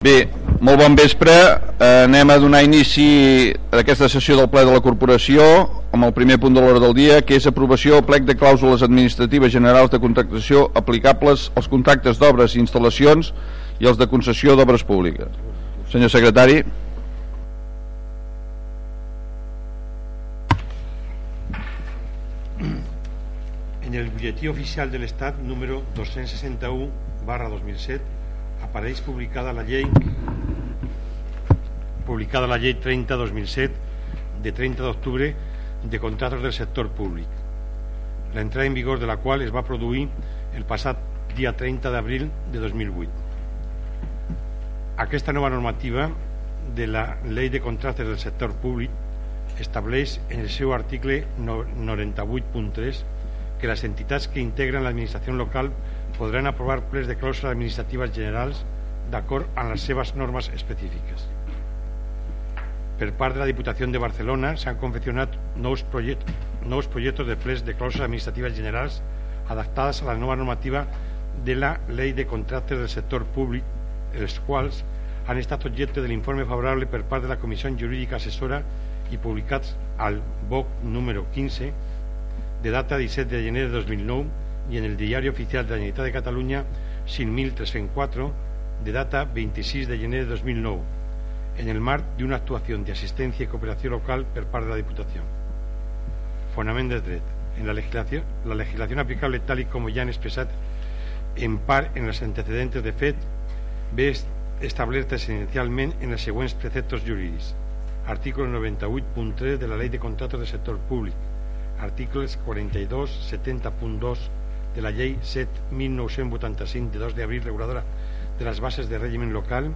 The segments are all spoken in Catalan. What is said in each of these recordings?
Bé, molt bon vespre. Eh, anem a donar inici a aquesta sessió del ple de la corporació amb el primer punt de l'hora del dia, que és aprovació o plec de clàusules administratives generals de contractació aplicables als contractes d'obres i instal·lacions i els de concessió d'obres públiques. Senyor secretari. En el butlletí oficial de l'Estat número 261 barra 2007 apareix publicada la llei publicada la llei 30-2007 de 30 d'octubre de contratos del sector públic. L'entrada en vigor de la qual es va produir el passat dia 30 d'abril de 2008 aquesta nova normativa de la llei de contractes del sector públic estableix en el seu article 98.3 que les entitats que integren l'administració local podran aprovar plens de clàusules administratives generals d'acord amb les seves normes específiques. Per part de la Diputació de Barcelona s'han confeccionat nous, projectes, nous projectes de plens de clàusules administratives generals adaptades a la nova normativa de la Llei de Contractes del Sector Públic, els quals han estat objecte de l'informe favorable per part de la Comissió Jurídica Assessora i publicats al BOC número 15 de data 17 de gener de 2009 y en el Diario Oficial de la Generalitat de Catalunya 5.304 de data 26 de gener de 2009 en el marc d'una actuació d'assistència i cooperació local per part de la Diputació. Fonament de dret. En la legislació, la legislació aplicable tal i com ja han expressat en part en els antecedentes de fet ve establerta essencialment en els següents preceptos jurídics. Artículo 98.3 de la Ley de Contratos del Sector Públic. Artículos 42, 70.2 de la llei 7.1985 de 2 d'abril reguladora de les bases de règim local,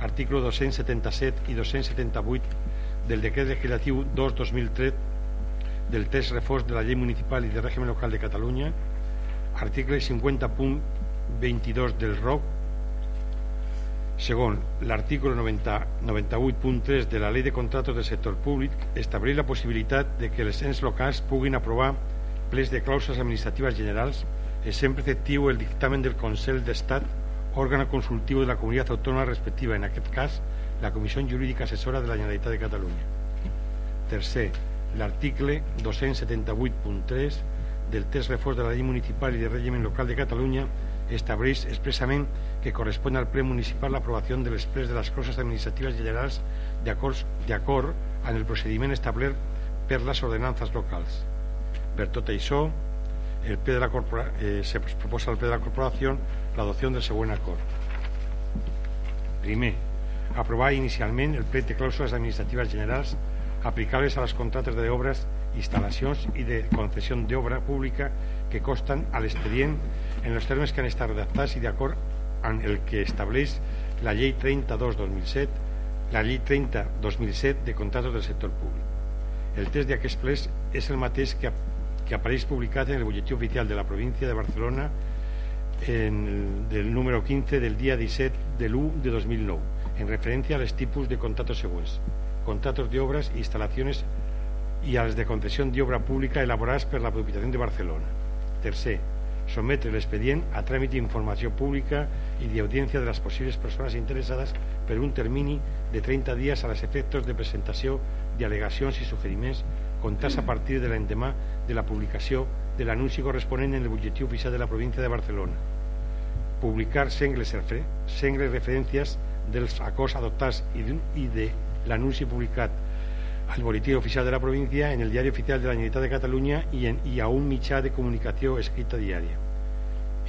article 277 i 278 del decret legislatiu 2-2003 del text reforç de la llei municipal i de règim local de Catalunya, article 50.22 del ROC, Segon, l'article 98.3 de la Llei de Contratos del Sector Públic estableix la possibilitat de que els ens locals puguin aprovar plens de clàusules administratives generals és sempre efectiu el dictamen del Consell d'Estat, òrgan consultiu de la comunitat autònoma respectiva, en aquest cas, la Comissió Jurídica Assessora de la Generalitat de Catalunya. Tercer, l'article 278.3 del text reforç de la llei municipal i de règim local de Catalunya estableix expressament que correspon al ple municipal l'aprovació de les de les coses administratives generals d'acord amb el procediment establert per les ordenances locals. Per tot això, el ple de la corpora, eh, se proposa al ple de la corporación la adopción del següent acord. Primer, aprovar inicialment el ple de clàusules administratives generals aplicables a les contractes d'obres, instal·lacions i de concessió d'obra pública que costen a l'expedient en els termes que han estat redactats i d'acord amb el que estableix la llei 32-2007, la llei 30-2007 de contractes del sector públic. El test d'aquests plens és el mateix que que apareix publicat en el butlletí oficial de la província de Barcelona en el, del número 15 del dia 17 de l'1 de 2009 en referència als tipus de contratos següents contratos de obras instalaciones i als de concessió d'obra pública elaborats per la Diputació de Barcelona. Tercer, sometre l'expedient a tràmit d'informació pública i d'audiència de les possibles persones interessades per un termini de 30 dies a les efectes de presentació d'al·legacions i suggeriments comptats a partir de l'endemà de la publicació de l'anunci corresponent en el butlletí oficial de la província de Barcelona. Publicar sengles, sengles referències dels acords adoptats i, de l'anunci publicat al boletí oficial de la província en el diari oficial de la Generalitat de Catalunya i, en, i a un mitjà de comunicació escrita diària.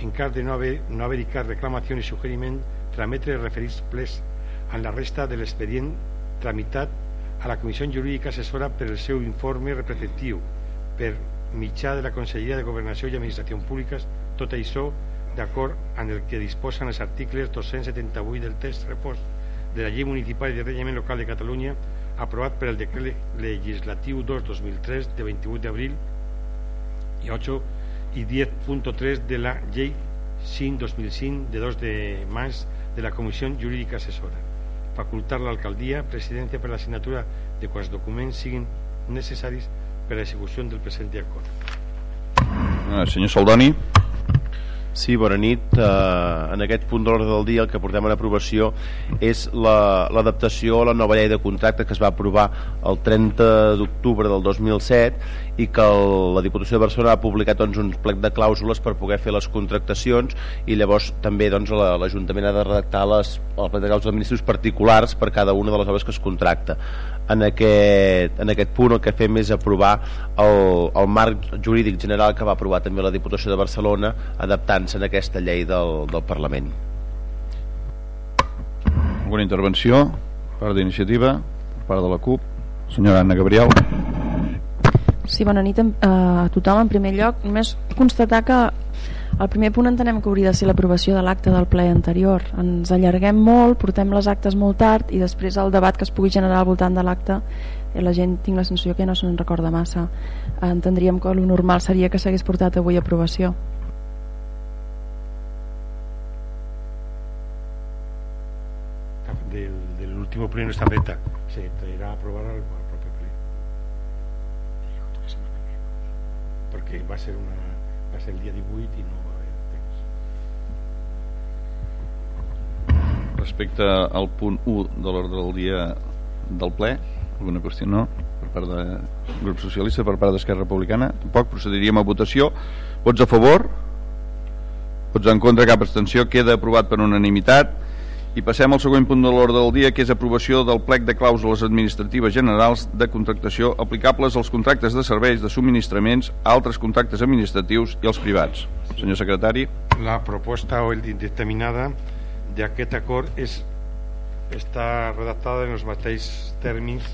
En cas de no haver, no haver cap reclamació ni suggeriment, trametre referits plens en la resta de l'expedient tramitat a la Comissió Jurídica Assessora el seu informe repreceptiu per mitjà de la Conselleria de Governació i Administració Públiques, tot això d'acord amb el que disposen els articles 278 del text repòs de la Llei Municipal de Regiment Local de Catalunya aprovat per el decret legislatiu 2-2003 de 28 d'abril i 8 i 10.3 de la Llei 5-2005 de 2 de maig de la Comissió Jurídica Assessora facultar l'alcaldia presidència per la signatura de quals documents siguin necessaris per a l'execució del present acord. Eh, senyor Saldoni. Sí, bona nit. Uh, en aquest punt d'ordre del dia el que portem en aprovació és l'adaptació la, a la nova llei de contracte que es va aprovar el 30 d'octubre del 2007 i que el, la Diputació de Barcelona ha publicat doncs, un plec de clàusules per poder fer les contractacions i llavors també doncs, l'Ajuntament ha de redactar les, el plec de clàusules administratius particulars per cada una de les obres que es contracta. En aquest, en aquest punt el que fem és aprovar el, el marc jurídic general que va aprovar també la Diputació de Barcelona adaptant-se en aquesta llei del, del Parlament. Alguna intervenció? Part d'iniciativa? Part de la CUP? Senyora Anna Gabriel Sí, bona nit a, a tothom en primer lloc només constatar que el primer punt entenem que hauria de ser l'aprovació de l'acte del ple anterior. Ens allarguem molt, portem les actes molt tard i després el debat que es pugui generar al voltant de l'acte eh, la gent tinc la sensació que no se'n recorda massa. Entendríem que el normal seria que s'hagués portat avui a aprovació. Del, de l'últim ple no està feta. Se Perquè va ser una va ser el dia 18 i no respecte al punt 1 de l'ordre del dia del ple alguna qüestió no per part del grup socialista, per part d'Esquerra Republicana tampoc, procediríem a votació. Vots a favor? Vots en contra, cap abstenció, queda aprovat per unanimitat i passem al següent punt de l'ordre del dia que és aprovació del plec de clàusules administratives generals de contractació aplicables als contractes de serveis de subministraments, altres contractes administratius i als privats. Senyor secretari. La proposta o el determinada d'aquest acord és, està redactada en els mateixos tèrmins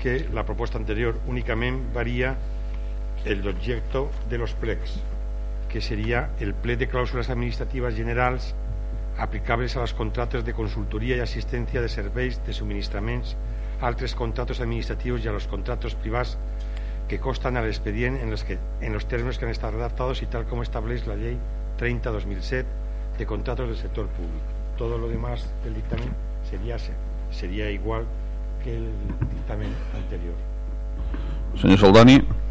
que la proposta anterior, únicament varia el objecte de los plecs, que seria el ple de clàusules administratives generals aplicables a les contractes de consultoria i assistència de serveis de subministraments, altres contractes administratius i a los contractes privats que costan al expedient en los, que, en los términos que han estat redactados y tal como estableix la llei 30-2007 de contratos del sector públic todo lo demás del dictamen sería, igual que el dictamen anterior. Senyor Saldani.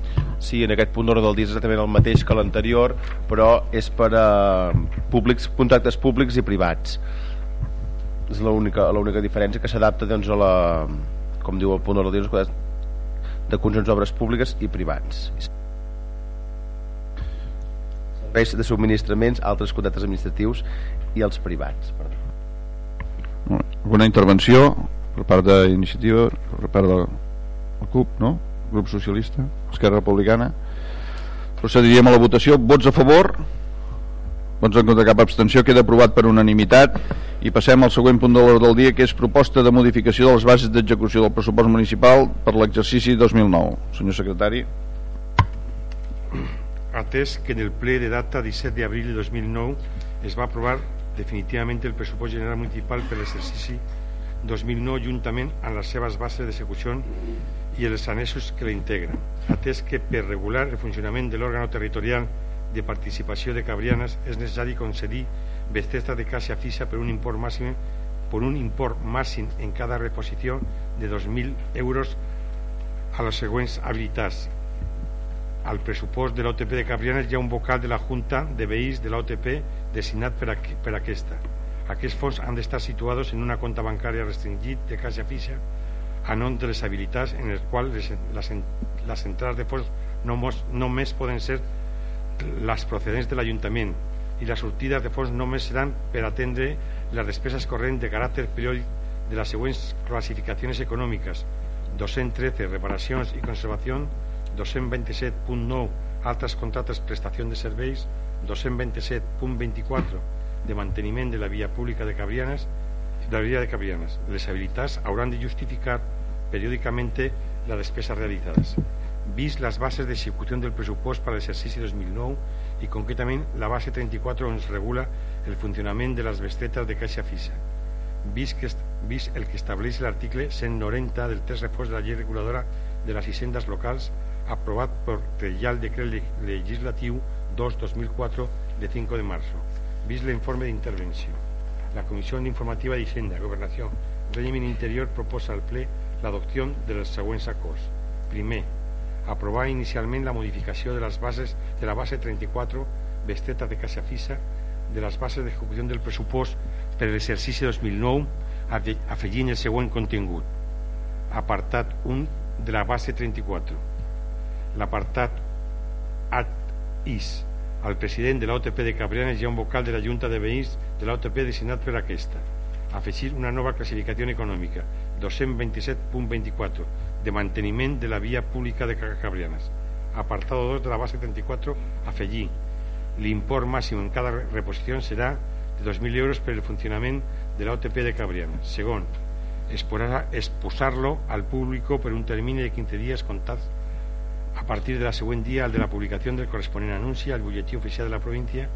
Sí, en aquest punt d'ordre del dia és exactament el mateix que l'anterior, però és per a públics, contractes públics i privats. És l'única diferència que s'adapta doncs, a la, com diu el punt d'ordre del dia, de conjunts d'obres públiques i privats. Serveis de subministraments, altres contractes administratius i els privats. Perdó. Alguna intervenció per part d'iniciativa, per part del CUP, no? Grup Socialista, Esquerra Republicana. Procediríem a la votació. Vots a favor? Vots en contra cap abstenció. Queda aprovat per unanimitat. I passem al següent punt de l'ordre del dia, que és proposta de modificació de les bases d'execució del pressupost municipal per l'exercici 2009. Senyor secretari. Atès que en el ple de data 17 d'abril de 2009 es va aprovar definitivament el pressupost general municipal per l'exercici 2009 juntament amb les seves bases d'execució i els anexos que l'integren, atès que per regular el funcionament de l'òrgano territorial de participació de Cabrianes és necessari concedir bestretes de caixa fixa per un import màxim per un import màxim en cada reposició de 2.000 euros a les següents habilitats al pressupost de l'OTP de Cabrianes hi ha un vocal de la Junta de Veïns de l'OTP designat per, a, per aquesta. Aquests fons han d'estar situats en una compta bancària restringit de caixa fixa a no de les habilitats en les quals les, les, les entrades de fons només, només poden ser les procedents de l'Ajuntament i les sortides de fons només seran per atendre les despeses corrents de caràcter periòdic de les següents classificacions econòmiques 213, reparacions i conservació 227.9, altres contractes prestació de serveis. 227.24, de manteniment de la via pública de Cabrianes 227.9 Llibreria de Cabrianes. Les habilitats hauran de justificar periòdicamente las despesas realizadas, vis les bases de ejecución del pressupost per el ejercicio 2009 i concretament la base 34 on es regula el funcionament de les bestetes de caixa fixa, vis, que, vis el que estableix l'article 190 del test reforç de la llei reguladora de les hisendes locals aprovat per el Decret Legislatiu 2-2004 de 5 de març. vis l'informe d'intervenció. La Comissió Informativa d'Hisenda, Governació, Règim Interior proposa al ple l'adopció dels següents acords. Primer, aprovar inicialment la modificació de les bases de la base 34 besteta de caixa fixa de les bases d'execució del pressupost per l'exercici 2009 afegint el següent contingut. Apartat 1 de la base 34. L'apartat At is. Al president de l'OTP de Cabrianes hi ha un vocal de la Junta de Veïns de l'OTP designat per aquesta. Afegir una nova classificació econòmica 227.24 de manteniment de la via pública de Cabrianes. Apartado 2 de la base 34, afegir l'import màxim en cada reposició serà de 2.000 euros per el funcionament de l'OTP de Cabrianes. Segon, exposar-lo al públic per un termini de 15 dies comptats a partir de la següent dia al de la publicació del corresponent anunci al butlletí oficial de la província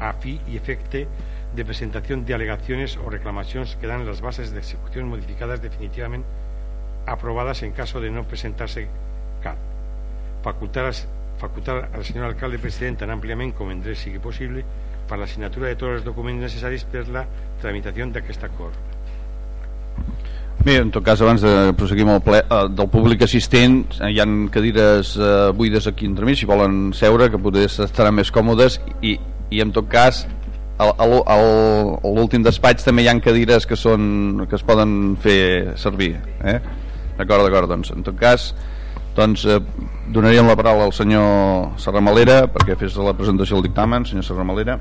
a fi i efecte de presentació de alegaciones o reclamacions que dan las bases de ejecución modificadas definitivamente aprobadas en caso de no presentarse cap. Facultar, al senyor alcalde president tan àmpliament com en sigui possible per la signatura de tots els documents necessaris per la tramitació d'aquest acord. Bé, en tot cas, abans de proseguir amb el ple, eh, del públic assistent, eh, hi han cadires eh, buides aquí entremig, si volen seure, que potser estaran més còmodes, i, i en tot cas, a l'últim despatx també hi han cadires que, són, que es poden fer servir. Eh? D'acord, d'acord, doncs, en tot cas, doncs, eh, donaríem la paraula al senyor Serramalera perquè fes la presentació del dictamen. Senyor Serramalera.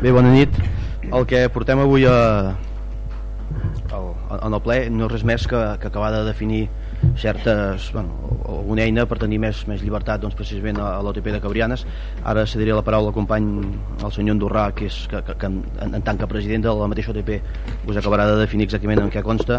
Bé, bona nit. El que portem avui a, al, en el ple no és res més que, que acabar de definir certes, bueno, alguna eina per tenir més, més llibertat doncs, precisament a, a l'OTP de Cabrianes. Ara cediré la paraula al company el senyor Andorrà que, és, que, que, que en, en tant que president de la mateixa OTP us acabarà de definir exactament en què consta.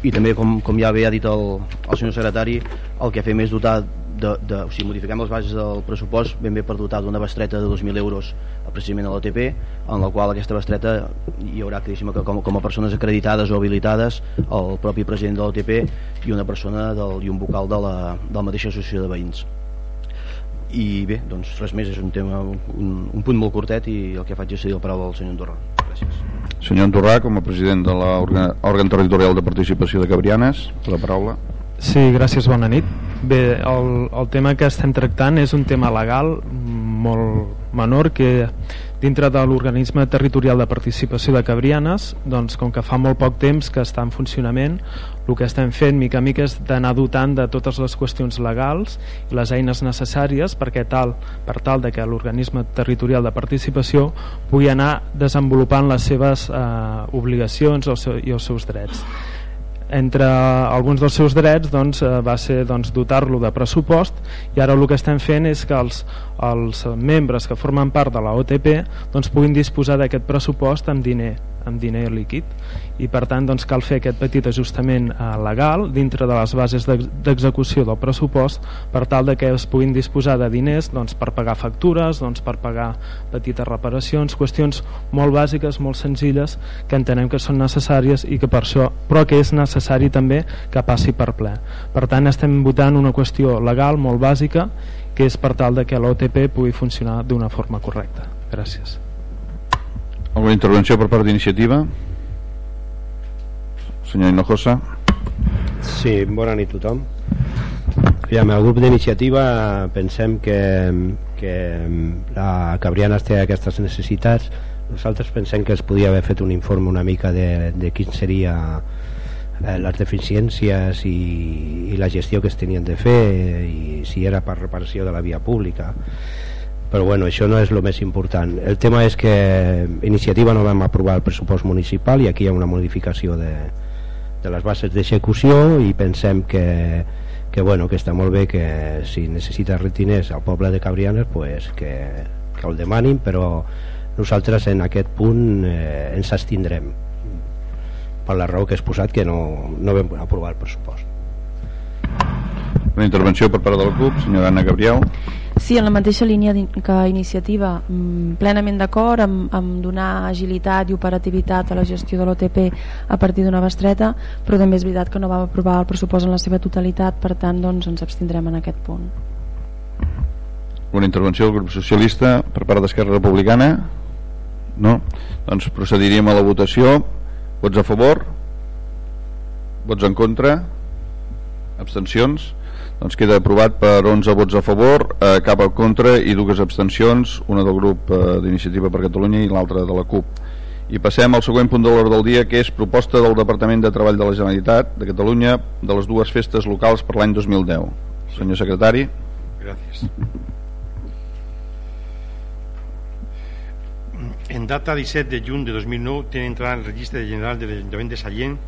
I també com, com ja bé ha dit el, el senyor secretari el que fem és dotar de, de, o sigui, modifiquem les bases del pressupost ben bé per dotar d'una bestreta de 2.000 euros precisament a l'OTP en la qual aquesta bestreta hi haurà que, com, com a persones acreditades o habilitades el propi president de l'OTP i una persona del, i un vocal de la, de la mateixa associació de veïns. I bé, doncs res més és un tema un, un punt molt curtet i el que faig és cedir el paraula al senyor Andorra. Gràcies. Senyor Andorrà, com a president de l'òrgan territorial de participació de Cabrianes, la paraula. Sí, gràcies, bona nit. Bé, el, el tema que estem tractant és un tema legal molt menor que dintre de l'organisme territorial de participació de Cabrianes, doncs com que fa molt poc temps que està en funcionament, el que estem fent mica a mica és d'anar dotant de totes les qüestions legals i les eines necessàries perquè tal, per tal de que l'organisme territorial de participació pugui anar desenvolupant les seves eh, obligacions i els seus drets entre alguns dels seus drets doncs, eh, va ser doncs, dotar-lo de pressupost i ara el que estem fent és que els, els membres que formen part de la OTP doncs, puguin disposar d'aquest pressupost amb diner amb diner líquid i per tant doncs, cal fer aquest petit ajustament eh, legal dintre de les bases d'execució del pressupost per tal de que es puguin disposar de diners doncs, per pagar factures, doncs, per pagar petites reparacions, qüestions molt bàsiques, molt senzilles que entenem que són necessàries i que per això, però que és necessari també que passi per ple. Per tant estem votant una qüestió legal molt bàsica que és per tal de que l'OTP pugui funcionar d'una forma correcta. Gràcies. Alguna intervenció per part d'iniciativa? Senyor Hinojosa. Sí, bona nit a tothom. Aviam, el grup d'iniciativa pensem que, que la Cabriana té aquestes necessitats. Nosaltres pensem que es podia haver fet un informe una mica de, de quin seria les deficiències i, i la gestió que es tenien de fer i si era per reparació de la via pública. Però bueno, això no és el més important. El tema és que iniciativa no vam aprovar el pressupost municipal i aquí hi ha una modificació de, de les bases d'execució i pensem que, que, bueno, que està molt bé que si necessita retiners al poble de Cabrianes pues que, que el demanin però nosaltres en aquest punt eh, ens abstindrem per la raó que he exposat que no, no vam aprovar el pressupost una intervenció per part del CUP, senyora Anna Gabriel. Sí, en la mateixa línia que iniciativa, mm, plenament d'acord amb, amb donar agilitat i operativitat a la gestió de l'OTP a partir d'una bestreta, però també és veritat que no vam aprovar el pressupost en la seva totalitat, per tant doncs, ens abstindrem en aquest punt. Una intervenció del grup socialista per part d'Esquerra Republicana? No? Doncs procediríem a la votació. Vots a favor? Vots en contra? Abstencions? doncs queda aprovat per 11 vots a favor, eh, cap a contra i dues abstencions, una del grup eh, d'Iniciativa per Catalunya i l'altra de la CUP. I passem al següent punt de l'ordre del dia, que és proposta del Departament de Treball de la Generalitat de Catalunya de les dues festes locals per l'any 2010. Senyor secretari. Gràcies. En data 17 de juny de 2009 tiene entrada en el Registre General del Ayuntamiento de Sallent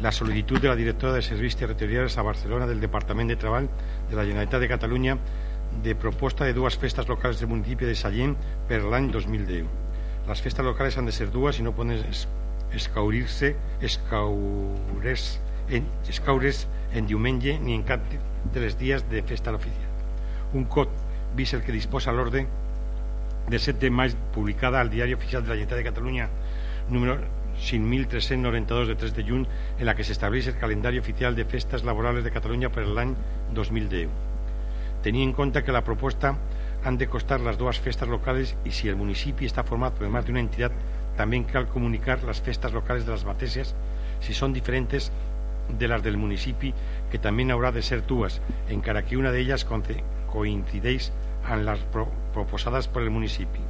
la solicitud de la directora de Servicios Territoriales a Barcelona del Departament de Treball de la Generalitat de Catalunya de proposta de dues festes locals del municipi de Sallent per l'any 2010. Les festes locals han de ser dues i no poden escaurir-se escaures en, escaures en diumenge ni en cap de les dies de festa oficial. Un cot, vist el que disposa l'ordre del 7 de maig publicada al Diari Oficial de la Generalitat de Catalunya número 5.392 de 3 de juny en la que s'estableix el calendari oficial de festes laborals de Catalunya per l'any 2010. Tenint en compte que la proposta han de costar les dues festes locals i si el municipi està format per més d'una entitat també cal comunicar les festes locals de les mateixes si són diferents de les del municipi que també n'haurà de ser dues encara que una d'elles coincideix amb les pro proposades per el municipi.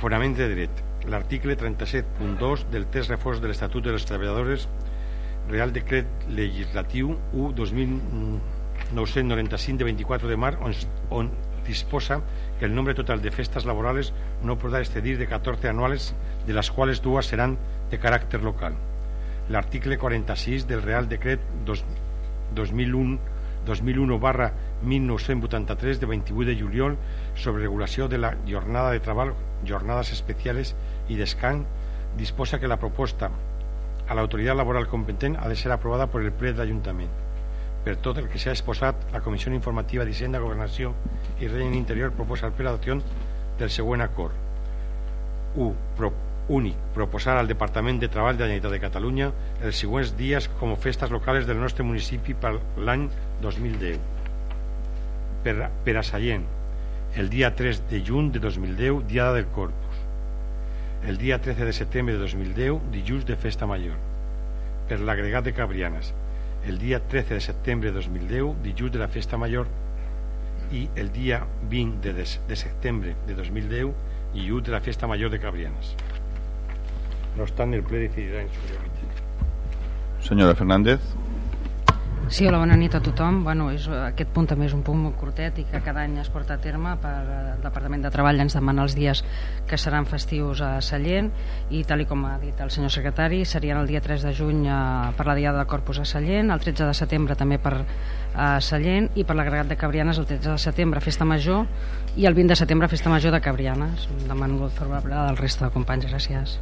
Fonament de dret l'article 37.2 del test reforç de l'Estatut de les Treballadores Real Decret Legislatiu 1 2995 de 24 de març on, on disposa que el nombre total de festes laborales no podrà excedir de 14 anuals de les quals dues seran de caràcter local. L'article 46 del Real Decret 2, 2001 2001 barra 1983 de 28 de juliol sobre regulació de la jornada de treball, jornades especiales y descans disposa que la proposta a l'autoritat laboral competent ha de ser aprovada per el ple de l'Ajuntament. Per tot el que s'ha exposat, la Comissió Informativa d'Hisenda, Governació i Règim Interior proposa el ple d'adopció del següent acord. 1. Pro, únic. Proposar al Departament de Treball de la Generalitat de Catalunya els següents dies com festes locals del nostre municipi per l'any 2010. Per, per a Sallent, el dia 3 de juny de 2010, Diada del Corpus el dia 13 de setembre de 2010, dilluns de Festa Major, per l'agregat de Cabrianes, el dia 13 de setembre de 2010, dilluns de la Festa Major, i el dia 20 de, de, de setembre de 2010, dilluns de la Festa Major de Cabrianes. No obstant, el ple decidirà en su Senyora Fernández. Sí, hola, bona nit a tothom. Bueno, és, aquest punt també és un punt molt curtet i que cada any es porta a terme per el Departament de Treball ens demana els dies que seran festius a Sallent i tal com ha dit el senyor secretari serien el dia 3 de juny eh, per la Diada de Corpus a Sallent, el 13 de setembre també per a Sallent i per l'agregat de Cabrianes el 13 de setembre Festa Major i el 20 de setembre Festa Major de Cabrianes. Demano el favorable del resta de companys. Gràcies.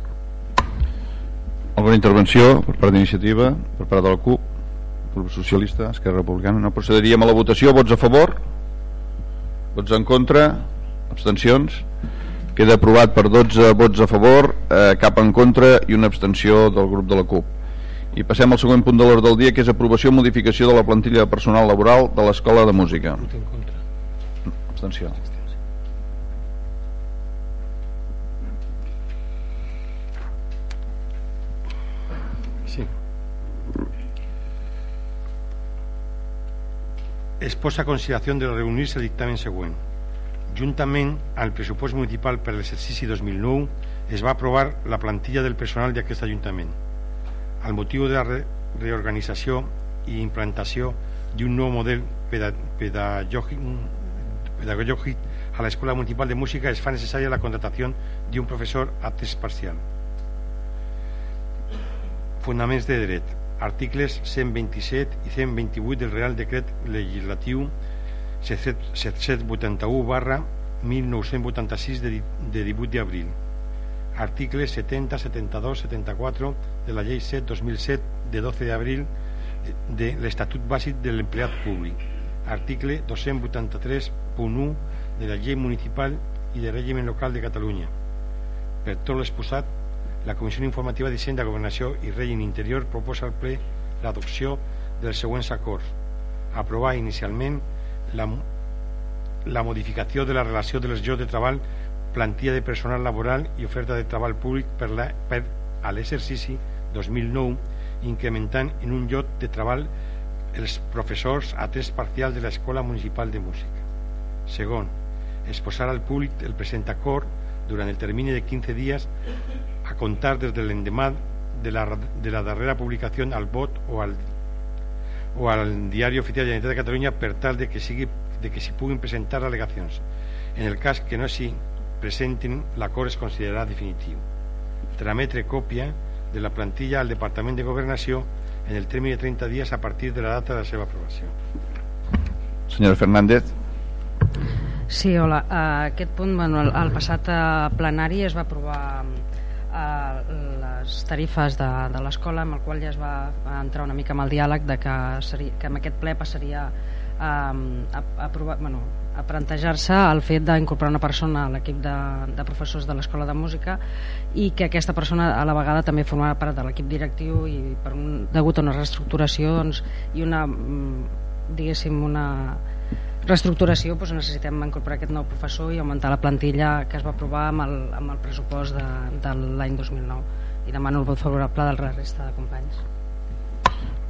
Alguna intervenció per part d'iniciativa, per part del CUP? Grup Socialista, Esquerra Republicana no procediríem a la votació, vots a favor? Vots en contra? Abstencions? Queda aprovat per 12 vots a favor eh, cap en contra i una abstenció del grup de la CUP. I passem al següent punt de l'ordre del dia que és aprovació modificació de la plantilla de personal laboral de l'Escola de Música. Abstenció es posa a consideració de reunir-se el dictamen següent. Juntament al pressupost municipal per l'exercici 2009 es va aprovar la plantilla del personal d'aquest Ajuntament. Al motiu de la re reorganització i implantació d'un nou model pedagògic, a l'Escola Municipal de Música es fa necessària la contratació d'un professor a temps parcial. Fundaments de dret articles 127 i 128 del Real Decret Legislatiu 781 barra 1986 de, de 18 d'abril. Articles 70, 72, 74 de la llei 7 2007 de 12 d'abril de l'Estatut Bàsic de l'Empleat Públic. Article 283.1 de la llei municipal i de règim local de Catalunya. Per tot l'exposat la Comissió Informativa d'Hisenda, Governació i Règim Interior proposa al ple l'adopció dels següents acords. Aprovar inicialment la, la modificació de la relació de les llocs de treball, plantilla de personal laboral i oferta de treball públic per, la, per a l'exercici 2009, incrementant en un lloc de treball els professors a temps parcial de l'Escola Municipal de Música. Segon, exposar al públic el present acord durant el termini de 15 dies a comptar des de l'endemà de, la, de la darrera publicació al vot o al, o al diari oficial de la Generalitat de Catalunya per tal de que sigui de que s'hi puguin presentar al·legacions. En el cas que no s'hi presentin, l'acord es considerarà definitiu. Trametre còpia de la plantilla al Departament de Governació en el termini de 30 dies a partir de la data de la seva aprovació. Senyora Fernández. Sí, hola. Aquest punt, bueno, el, el passat eh, plenari es va aprovar eh, les tarifes de, de l'escola amb el qual ja es va entrar una mica amb el diàleg de que, seria, que amb aquest ple passaria a, a, a, provar, bueno, a plantejar-se el fet d'incorporar una persona a l'equip de, de professors de l'escola de música i que aquesta persona a la vegada també formarà part de l'equip directiu i per un, degut a una reestructuració doncs, i una mm, diguéssim una reestructuració doncs necessitem incorporar aquest nou professor i augmentar la plantilla que es va aprovar amb el, amb el pressupost de, de l'any 2009 i demano el vot favorable de la resta de companys.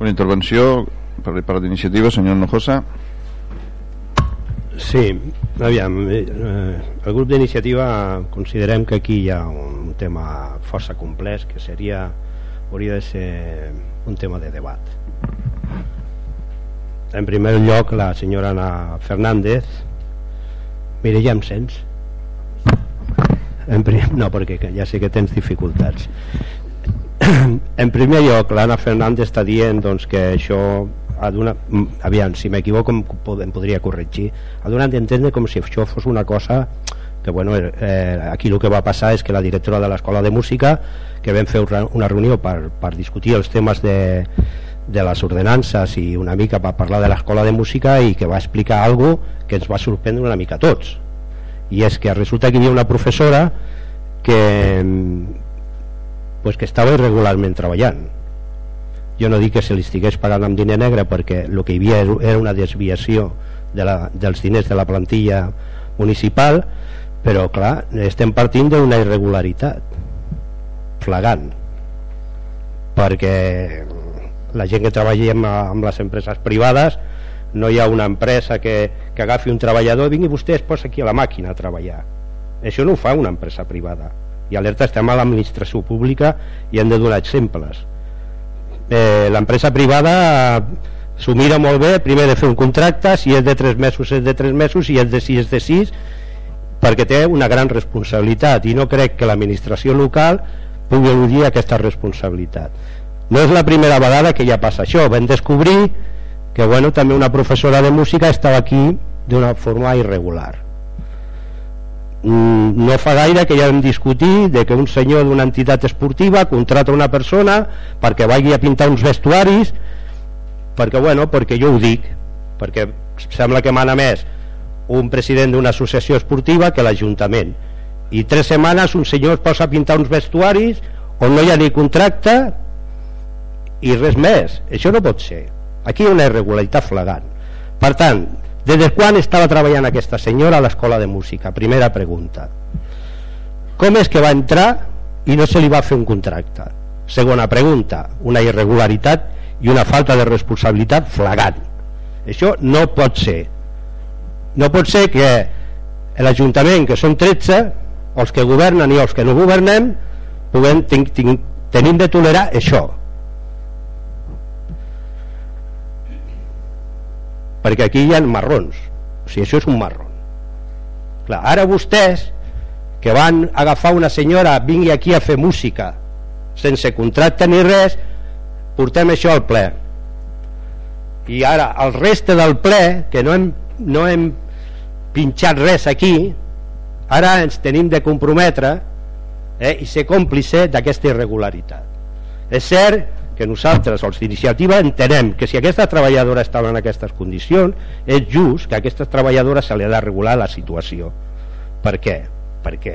Una intervenció per part d'iniciativa, senyor Nojosa Sí, aviam eh, el grup d'iniciativa considerem que aquí hi ha un tema força complex que seria hauria de ser un tema de debat en primer lloc la senyora Ana Fernández. Mire ja em sents? En prim... no perquè ja sé que tens dificultats. En primer lloc l'Anna Fernández està dient doncs, que això ha donat, aviam, si m'equivoco em, em podria corregir ha donat d'entendre com si això fos una cosa que bueno, eh, aquí el que va passar és que la directora de l'escola de música que vam fer una reunió per, per discutir els temes de, de les ordenances i una mica per parlar de l'escola de música i que va explicar algo que ens va sorprendre una mica a tots. I és que resulta que hi havia una professora que pues que estava irregularment treballant. Jo no dic que se li estigués pagant amb diner negre perquè el que hi havia era una desviació de la, dels diners de la plantilla municipal però clar, estem partint d'una irregularitat flagant perquè la gent que treballa amb, les empreses privades no hi ha una empresa que, que agafi un treballador i vingui vostè es posa aquí a la màquina a treballar. Això no ho fa una empresa privada. I alerta estem a l'administració pública i hem de donar exemples. Eh, l'empresa privada s'ho mira molt bé primer de fer un contracte si és de 3 mesos és de 3 mesos si és de 6 és de 6 perquè té una gran responsabilitat i no crec que l'administració local pugui eludir aquesta responsabilitat no és la primera vegada que ja passa això. Vam descobrir que bueno, també una professora de música estava aquí d'una forma irregular. Mm, no fa gaire que ja vam discutir de que un senyor d'una entitat esportiva contrata una persona perquè vagi a pintar uns vestuaris perquè, bueno, perquè jo ho dic perquè sembla que mana més un president d'una associació esportiva que l'Ajuntament. I tres setmanes un senyor es posa a pintar uns vestuaris on no hi ha ni contracte i res més, això no pot ser. Aquí hi ha una irregularitat flagant per tant, des de quan estava treballant aquesta senyora a l'escola de música? primera pregunta. Com és que va entrar i no se li va fer un contracte? segona pregunta, una irregularitat i una falta de responsabilitat flagant això no pot ser. No pot ser que l'Ajuntament que són 13 els que governen i els que no governem puguem, ten, ten, tenim de tolerar això perquè aquí hi ha marrons. O sigui, això és un marron Clar, ara vostès que van agafar una senyora vingui aquí a fer música sense contracte ni res portem això al ple. I ara el reste del ple que no hem, no hem pinxat res aquí ara ens tenim de comprometre eh, i ser còmplice d'aquesta irregularitat. És cert que nosaltres, els d'iniciativa, entenem que si aquesta treballadora estava en aquestes condicions, és just que a aquestes treballadores se li ha de regular la situació. Per què? Perquè,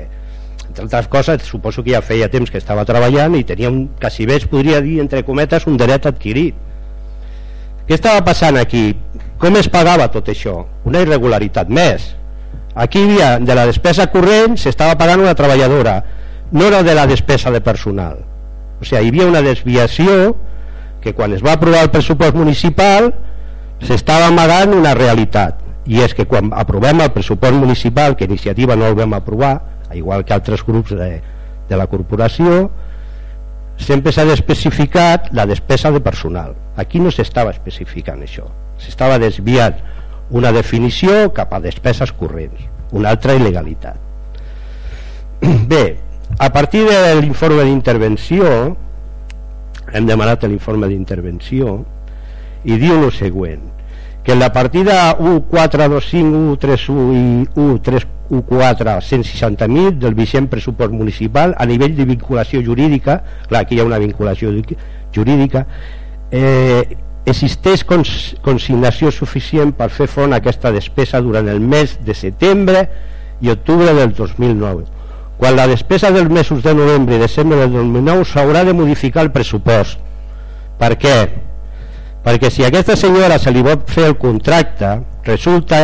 entre altres coses, suposo que ja feia temps que estava treballant i tenia, un, quasi bé es podria dir, entre cometes, un dret adquirit. Què estava passant aquí? Com es pagava tot això? Una irregularitat més. Aquí havia, de la despesa corrent, s'estava pagant una treballadora, no era de la despesa de personal o sigui, hi havia una desviació que quan es va aprovar el pressupost municipal s'estava amagant una realitat. I és que quan aprovem el pressupost municipal que iniciativa no el vam aprovar igual que altres grups de, de la corporació sempre s'ha especificat la despesa de personal. Aquí no s'estava especificant això. S'estava desviant una definició cap a despeses corrents una altra il·legalitat. Bé a partir de l'informe d'intervenció hem demanat l'informe d'intervenció i diu el següent que en la partida 1425, 131 i 134, 160.000 del vigent pressupost municipal a nivell de vinculació jurídica, clar, aquí hi ha una vinculació jurídica, eh, existeix cons consignació suficient per fer front a aquesta despesa durant el mes de setembre i octubre del 2009 quan la despesa dels mesos de novembre i desembre del 2009 s'haurà de modificar el pressupost. Per què? perquè si a aquesta senyora se li pot fer el contracte resulta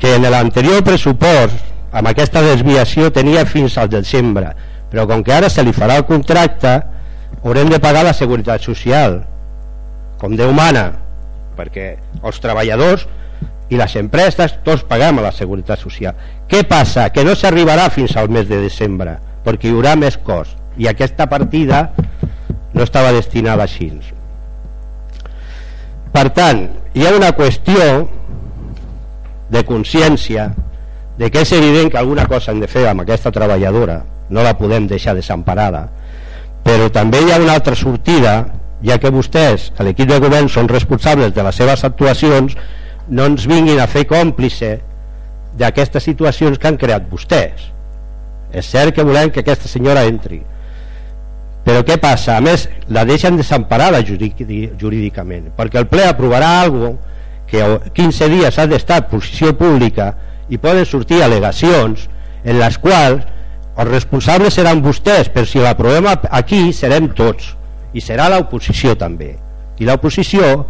que en l'anterior pressupost amb aquesta desviació tenia fins al desembre. Però com que ara se li farà el contracte haurem de pagar la seguretat social. Com Déu mana. Perquè els treballadors i les empreses tots paguem a la seguretat social. Què passa? que no s'arribarà fins al mes de desembre perquè hi haurà més cost. I aquesta partida no estava destinada així per tant hi ha una qüestió de consciència de que és evident que alguna cosa hem de fer amb aquesta treballadora. No la podem deixar desemparada. Però també hi ha una altra sortida ja que vostès, a l'equip de govern són responsables de les seves actuacions no ens vinguin a fer còmplice d'aquestes situacions que han creat vostès és cert que volem que aquesta senyora entri però què passa? a més la deixen desemparada jurídicament perquè el ple aprovarà algo que 15 dies ha d'estar posició pública i poden sortir al·legacions en les quals els responsables seran vostès però si l'aprovem aquí serem tots i serà l'oposició també i l'oposició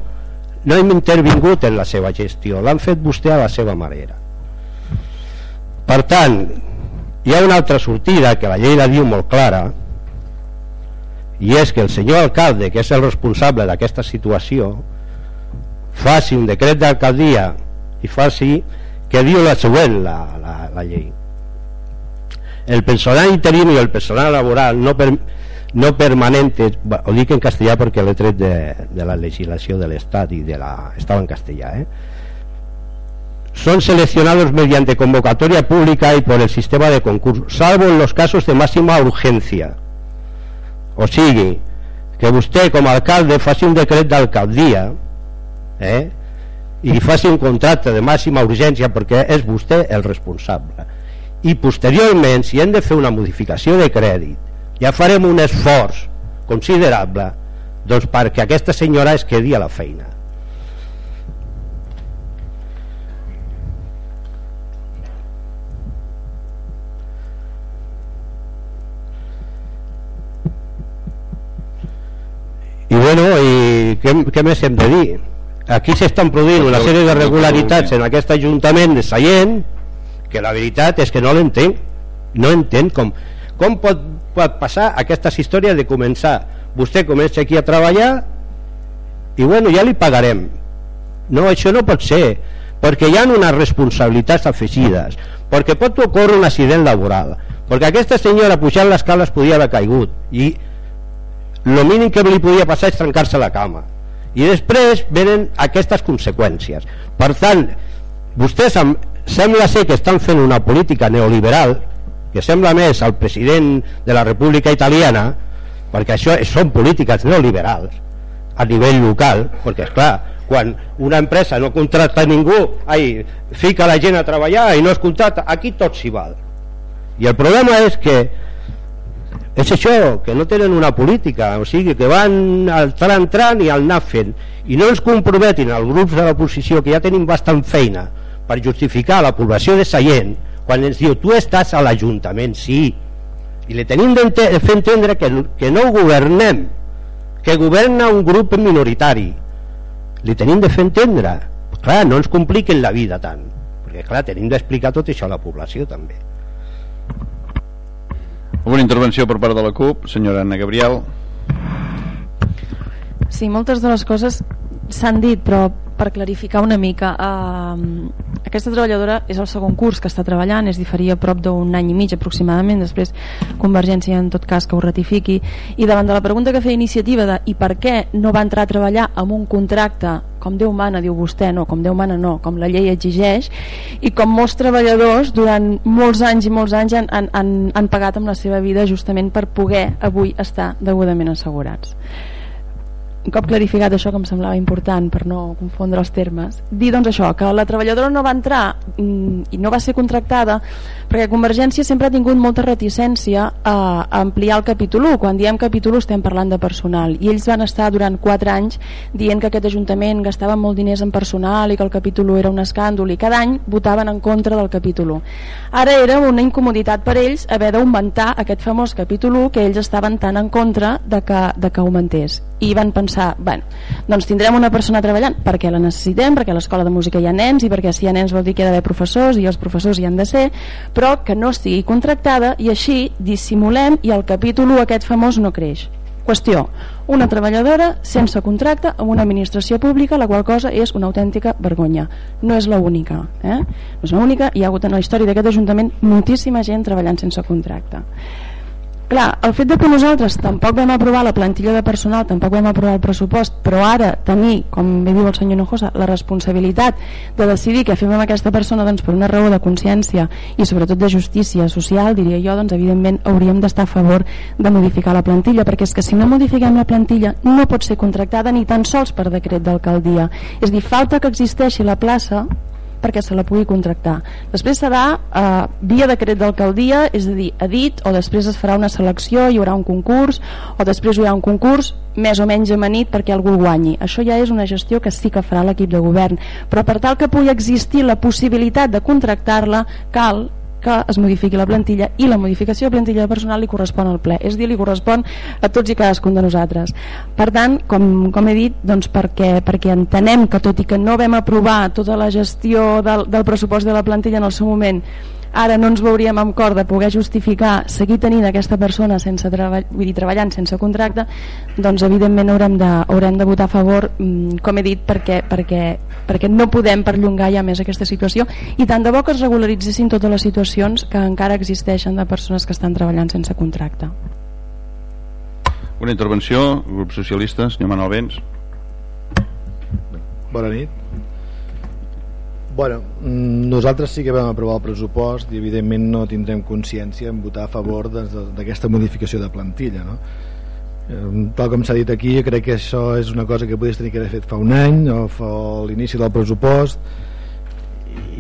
no hem intervingut en la seva gestió l'han fet vostè a la seva manera. Per tant hi ha una altra sortida que la llei la diu molt clara i és que el senyor alcalde que és el responsable d'aquesta situació faci un decret d'alcaldia i faci que diu la següent la, la, la llei. El personal interim i el personal laboral no, per, no permanente, ho dic en castellà perquè l'he tret de, de la legislació de l'Estat i de la, estava en castellà eh? son seleccionados mediante convocatoria pública y por el sistema de concurso salvo en los casos de máxima urgencia o sigui que vostè com a alcalde faci un decret d'alcaldia eh? i faci un contracte de màxima urgència perquè és vostè el responsable i posteriorment si hem de fer una modificació de crèdit ja farem un esforç considerable doncs perquè aquesta senyora es quedi a la feina. I bueno i què, què més hem de dir? Aquí s'estan produint una sèrie de regularitats en aquest ajuntament de Sallent que la veritat és que no l'entenc no entenc com, com pot pot passar aquestes històries de començar. Vostè comença aquí a treballar i bueno, ja li pagarem. No, això no pot ser perquè hi ha unes responsabilitats afegides perquè pot ocórrer un accident laboral perquè aquesta senyora pujant les cales podia haver caigut i el mínim que li podia passar és trencar-se la cama. I després venen aquestes conseqüències. Per tant vostès sembla ser que estan fent una política neoliberal que sembla més al president de la República Italiana perquè això són polítiques neoliberals a nivell local perquè és clar quan una empresa no contracta ningú ai, fica la gent a treballar i no es contracta aquí tot s'hi val. I el problema és que és això, que no tenen una política o sigui, que van al tran tran i al anar fent. I no ens comprometin els grups de l'oposició que ja tenim bastant feina per justificar la població de Sallent quan ens diu tu estàs a l'Ajuntament sí. I li tenim de fer entendre que, que no governem que governa un grup minoritari. Li tenim de fer entendre. Clar, no ens compliquen la vida tant. Perquè clar, tenim d'explicar tot això a la població també. Una intervenció per part de la CUP senyora Anna Gabriel. Sí, moltes de les coses s'han dit però per clarificar una mica uh, aquesta treballadora és el segon curs que està treballant és diferia prop d'un any i mig aproximadament després Convergència en tot cas que ho ratifiqui. I davant de la pregunta que feia iniciativa de i per què no va entrar a treballar amb un contracte? com Déu mana, diu vostè, no, com Déu mana no, com la llei exigeix, i com molts treballadors durant molts anys i molts anys han, han, han pagat amb la seva vida justament per poder avui estar degudament assegurats un cop clarificat això que em semblava important per no confondre els termes dir doncs això, que la treballadora no va entrar mm, i no va ser contractada perquè Convergència sempre ha tingut molta reticència a, a ampliar el capítol 1 quan diem capítol 1 estem parlant de personal. I ells van estar durant 4 anys dient que aquest Ajuntament gastava molt diners en personal i que el capítol 1 era un escàndol i cada any votaven en contra del capítol 1 ara era una incomoditat per ells haver d'augmentar aquest famós capítol 1 que ells estaven tan en contra de que, de que augmentés. I van pensar, bueno, doncs tindrem una persona treballant perquè la necessitem, perquè a l'escola de música hi ha nens i perquè si hi ha nens vol dir que hi ha d'haver professors i els professors hi han de ser, però que no estigui contractada i així dissimulem i el capítol 1 aquest famós no creix. Qüestió, una treballadora sense contracte amb una administració pública, la qual cosa és una autèntica vergonya. No és l'única. Eh? No és l'única, hi ha hagut en la història d'aquest Ajuntament moltíssima gent treballant sense contracte. Clar, el fet de que nosaltres tampoc vam aprovar la plantilla de personal, tampoc vam aprovar el pressupost, però ara tenir, com bé diu el senyor Nojosa, la responsabilitat de decidir què fem amb aquesta persona doncs, per una raó de consciència i sobretot de justícia social, diria jo, doncs evidentment hauríem d'estar a favor de modificar la plantilla, perquè és que si no modifiquem la plantilla no pot ser contractada ni tan sols per decret d'alcaldia. És dir, falta que existeixi la plaça perquè se la pugui contractar. Després serà eh, via decret d'alcaldia, és a dir, a dit, o després es farà una selecció, hi haurà un concurs, o després hi haurà un concurs més o menys amanit perquè algú guanyi. Això ja és una gestió que sí que farà l'equip de govern. Però per tal que pugui existir la possibilitat de contractar-la, cal que es modifiqui la plantilla i la modificació de plantilla de personal li correspon al ple, és dir, li correspon a tots i cadascun de nosaltres. Per tant, com, com he dit, doncs perquè, perquè entenem que tot i que no vam aprovar tota la gestió del, del pressupost de la plantilla en el seu moment ara no ens veuríem amb cor de poder justificar seguir tenint aquesta persona sense treball, vull dir, treballant sense contracte doncs evidentment haurem de, haurem de votar a favor mm, com he dit perquè, perquè, perquè no podem perllongar ja més aquesta situació. I tant de bo que es regularitzessin totes les situacions que encara existeixen de persones que estan treballant sense contracte. Una intervenció, grup socialista, senyor Manuel Vents. Bona nit Bueno, mm, nosaltres sí que vam aprovar el pressupost i evidentment no tindrem consciència en votar a favor d'aquesta modificació de plantilla no? Tal com s'ha dit aquí crec que això és una cosa que podries tenir que haver fet fa un any o fa l'inici del pressupost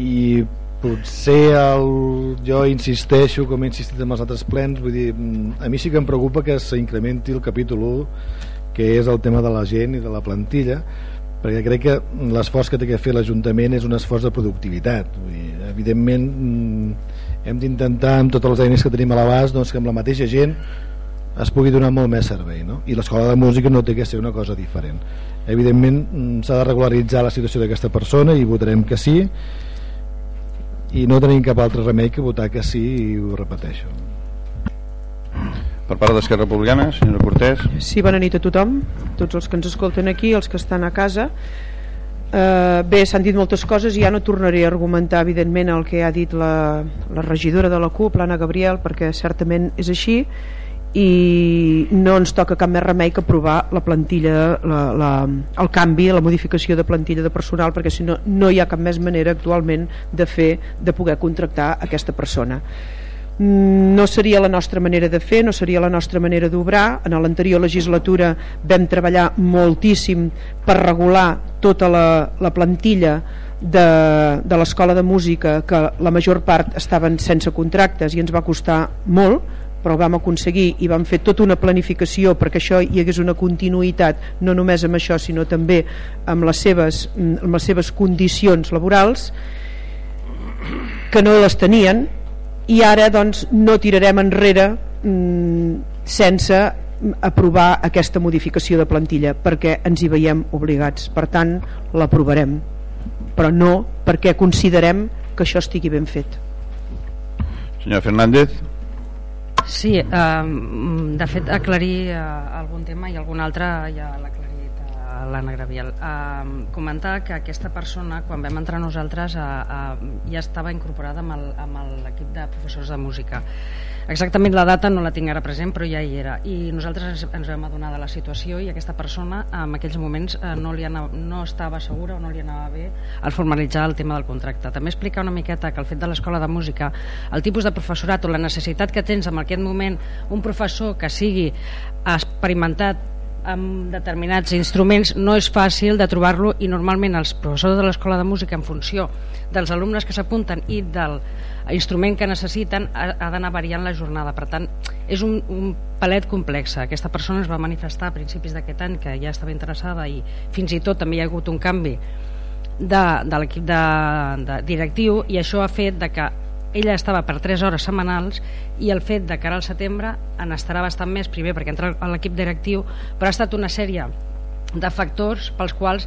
i potser el, jo insisteixo com he insistit en els altres plens vull dir, mm, a mi sí que em preocupa que s'incrementi el capítol 1 que és el tema de la gent i de la plantilla perquè crec que l'esforç que té que fer l'Ajuntament és un esforç de productivitat. Vull dir, evidentment mm, hem d'intentar amb totes les eines que tenim a l'abast doncs, que amb la mateixa gent es pugui donar molt més servei no? i l'escola de música no té que ser una cosa diferent. Evidentment mm, s'ha de regularitzar la situació d'aquesta persona i votarem que sí i no tenim cap altre remei que votar que sí i ho repeteixo per part d'Esquerra Republicana, senyora Cortés. Sí, bona nit a tothom, tots els que ens escolten aquí, els que estan a casa. Eh, bé, s'han dit moltes coses i ja no tornaré a argumentar evidentment el que ha dit la, la regidora de la CUP, l'Anna Gabriel, perquè certament és així i no ens toca cap més remei que aprovar la plantilla la, la, el canvi, la modificació de plantilla de personal perquè si no no hi ha cap més manera actualment de fer, de poder contractar aquesta persona no seria la nostra manera de fer, no seria la nostra manera d'obrar. En l'anterior legislatura vam treballar moltíssim per regular tota la, la plantilla de, de l'escola de música que la major part estaven sense contractes i ens va costar molt però vam aconseguir i vam fer tota una planificació perquè això hi hagués una continuïtat no només amb això sinó també amb les seves, amb les seves condicions laborals que no les tenien i ara doncs no tirarem enrere mm, sense aprovar aquesta modificació de plantilla perquè ens hi veiem obligats. Per tant l'aprovarem. Però no perquè considerem que això estigui ben fet. Senyor Fernández? Sí, eh, de fet aclarir eh, algun tema i algun altre ja eh, l'Anna Graviel. Uh, comentar que aquesta persona, quan vam entrar nosaltres, uh, uh, ja estava incorporada amb l'equip de professors de música. Exactament la data no la tinc ara present, però ja hi era. I nosaltres ens, ens vam adonar de la situació i aquesta persona en aquells moments uh, no, li anava, no estava segura o no li anava bé al formalitzar el tema del contracte. També explicar una miqueta que el fet de l'escola de música, el tipus de professorat o la necessitat que tens en aquest moment un professor que sigui experimentat amb determinats instruments no és fàcil de trobar-lo i normalment els professors de l'escola de música en funció dels alumnes que s'apunten i del instrument que necessiten ha, ha d'anar variant la jornada. Per tant és un, un palet complex. Aquesta persona es va manifestar a principis d'aquest any que ja estava interessada i fins i tot també hi ha hagut un canvi de, de l'equip de, de directiu i això ha fet de que ella estava per 3 hores setmanals i el fet de cara al setembre en estarà bastant més, primer perquè entra a l'equip directiu, però ha estat una sèrie de factors pels quals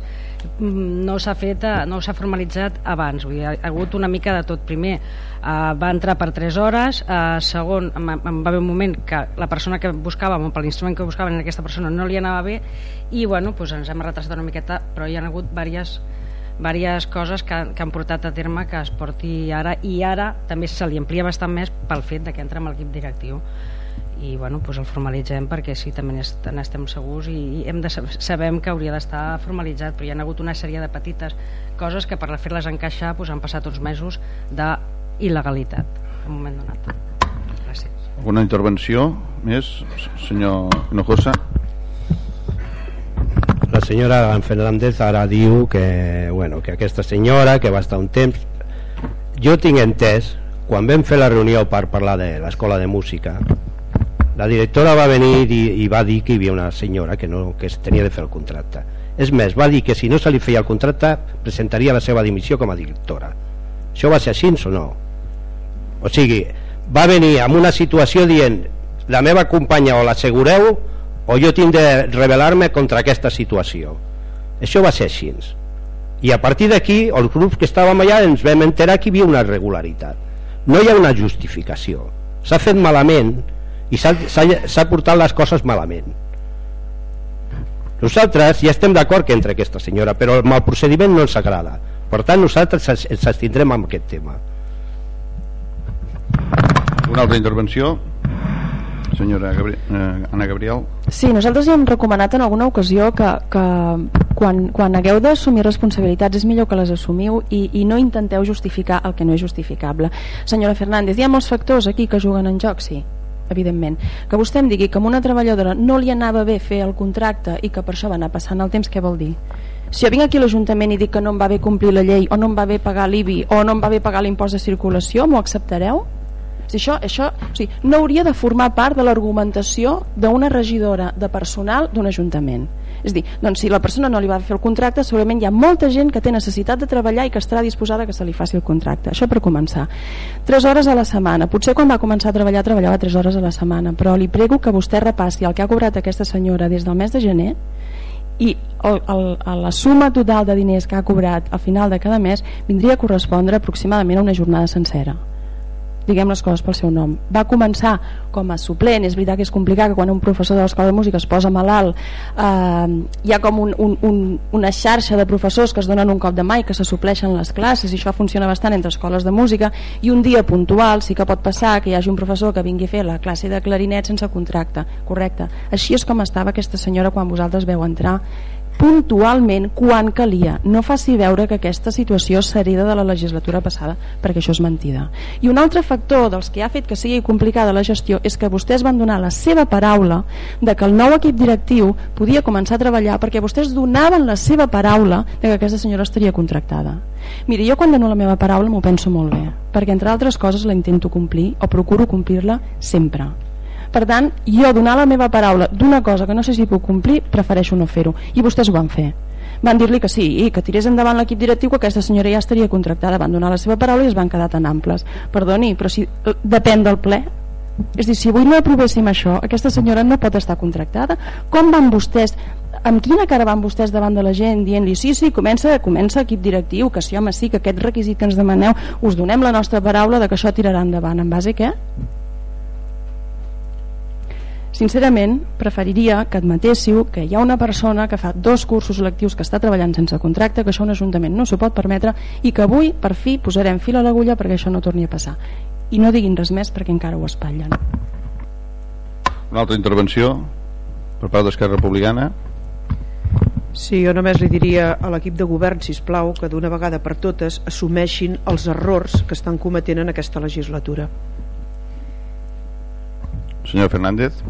mm, no s'ha fet eh, no s'ha formalitzat abans. Vull dir, ha hagut una mica de tot. Primer uh, va entrar per 3 hores uh, segon, va haver un moment que la persona que buscàvem, per l'instrument que buscàvem en aquesta persona no li anava bé i bueno, doncs ens hem retrasat una miqueta però hi ha hagut diverses diverses coses que, que han portat a terme que es porti ara i ara també se li amplia bastant més pel fet de que entra amb l'equip directiu i bueno, doncs el formalitzem perquè sí, també n'estem segurs i, hem de sabem que hauria d'estar formalitzat però hi ha hagut una sèrie de petites coses que per fer-les encaixar doncs, han passat uns mesos d'il·legalitat en un moment donat Gràcies. Alguna intervenció més, senyor Hinojosa? La senyora Fernández ara diu que, bueno, que aquesta senyora que va estar un temps jo tinc entès quan vam fer la reunió per parlar de l'escola de música la directora va venir i, i va dir que hi havia una senyora que, no, que tenia de fer el contracte és més, va dir que si no se li feia el contracte presentaria la seva dimissió com a directora això va ser així o no? o sigui, va venir amb una situació dient la meva companya o l'assegureu o jo tinc de rebel·lar-me contra aquesta situació. Això va ser així. I a partir d'aquí els grups que estàvem allà ens vam enterar que hi havia una irregularitat. No hi ha una justificació. S'ha fet malament i s'ha portat les coses malament. Nosaltres ja estem d'acord que entre aquesta senyora però el procediment no ens agrada. Per tant nosaltres ens abstindrem amb aquest tema. Una altra intervenció senyora Gabri eh, Anna Gabriel Sí, nosaltres ja hem recomanat en alguna ocasió que, que quan, quan hagueu d'assumir responsabilitats és millor que les assumiu i, i no intenteu justificar el que no és justificable senyora Fernández, hi ha molts factors aquí que juguen en joc, sí evidentment, que vostè em digui que a una treballadora no li anava bé fer el contracte i que per això va anar passant el temps, què vol dir? Si jo vinc aquí a l'Ajuntament i dic que no em va bé complir la llei o no em va bé pagar l'IBI o no em va bé pagar l'impost de circulació, m'ho acceptareu? Si això, això o sigui, no hauria de formar part de l'argumentació d'una regidora de personal d'un ajuntament. És dir, doncs si la persona no li va fer el contracte segurament hi ha molta gent que té necessitat de treballar i que estarà disposada que se li faci el contracte. Això per començar. 3 hores a la setmana. Potser quan va començar a treballar treballava 3 hores a la setmana però li prego que vostè repassi el que ha cobrat aquesta senyora des del mes de gener i el, el, la suma total de diners que ha cobrat al final de cada mes vindria a correspondre aproximadament a una jornada sencera diguem les coses pel seu nom. Va començar com a suplent és veritat que és complicat que quan un professor de l'escola de música es posa malalt eh, hi ha com un, un, un, una xarxa de professors que es donen un cop de mà i que se supleixen les classes i això funciona bastant entre escoles de música i un dia puntual sí que pot passar que hi hagi un professor que vingui a fer la classe de clarinet sense contracte. Correcte, així és com estava aquesta senyora quan vosaltres veu entrar puntualment quan calia. No faci veure que aquesta situació s'hereda de la legislatura passada, perquè això és mentida. I un altre factor dels que ha fet que sigui complicada la gestió és que vostès van donar la seva paraula de que el nou equip directiu podia començar a treballar perquè vostès donaven la seva paraula de que aquesta senyora estaria contractada. Miri, jo quan dono la meva paraula m'ho penso molt bé, perquè entre altres coses la intento complir o procuro complir-la sempre per tant, jo donar la meva paraula d'una cosa que no sé si puc complir, prefereixo no fer-ho. I vostès ho van fer. Van dir-li que sí, i que tirés endavant l'equip directiu que aquesta senyora ja estaria contractada. Van donar la seva paraula i es van quedar tan amples. Perdoni, però si eh, depèn del ple, és dir, si avui no aprovéssim això, aquesta senyora no pot estar contractada. Com van vostès, amb quina cara van vostès davant de la gent dient-li sí, sí, comença, comença equip directiu, que sí, home, sí, que aquest requisit que ens demaneu us donem la nostra paraula de que això tirarà endavant. En base a què? Sincerament preferiria que admetéssiu que hi ha una persona que fa dos cursos lectius que està treballant sense contracte, que això un ajuntament no s'ho pot permetre i que avui per fi posarem fil a l'agulla perquè això no torni a passar i no diguin res més perquè encara ho espatllen una altra intervenció per part d'Esquerra Republicana Sí, jo només li diria a l'equip de govern, si plau, que d'una vegada per totes assumeixin els errors que estan cometent en aquesta legislatura. Senyor Fernández.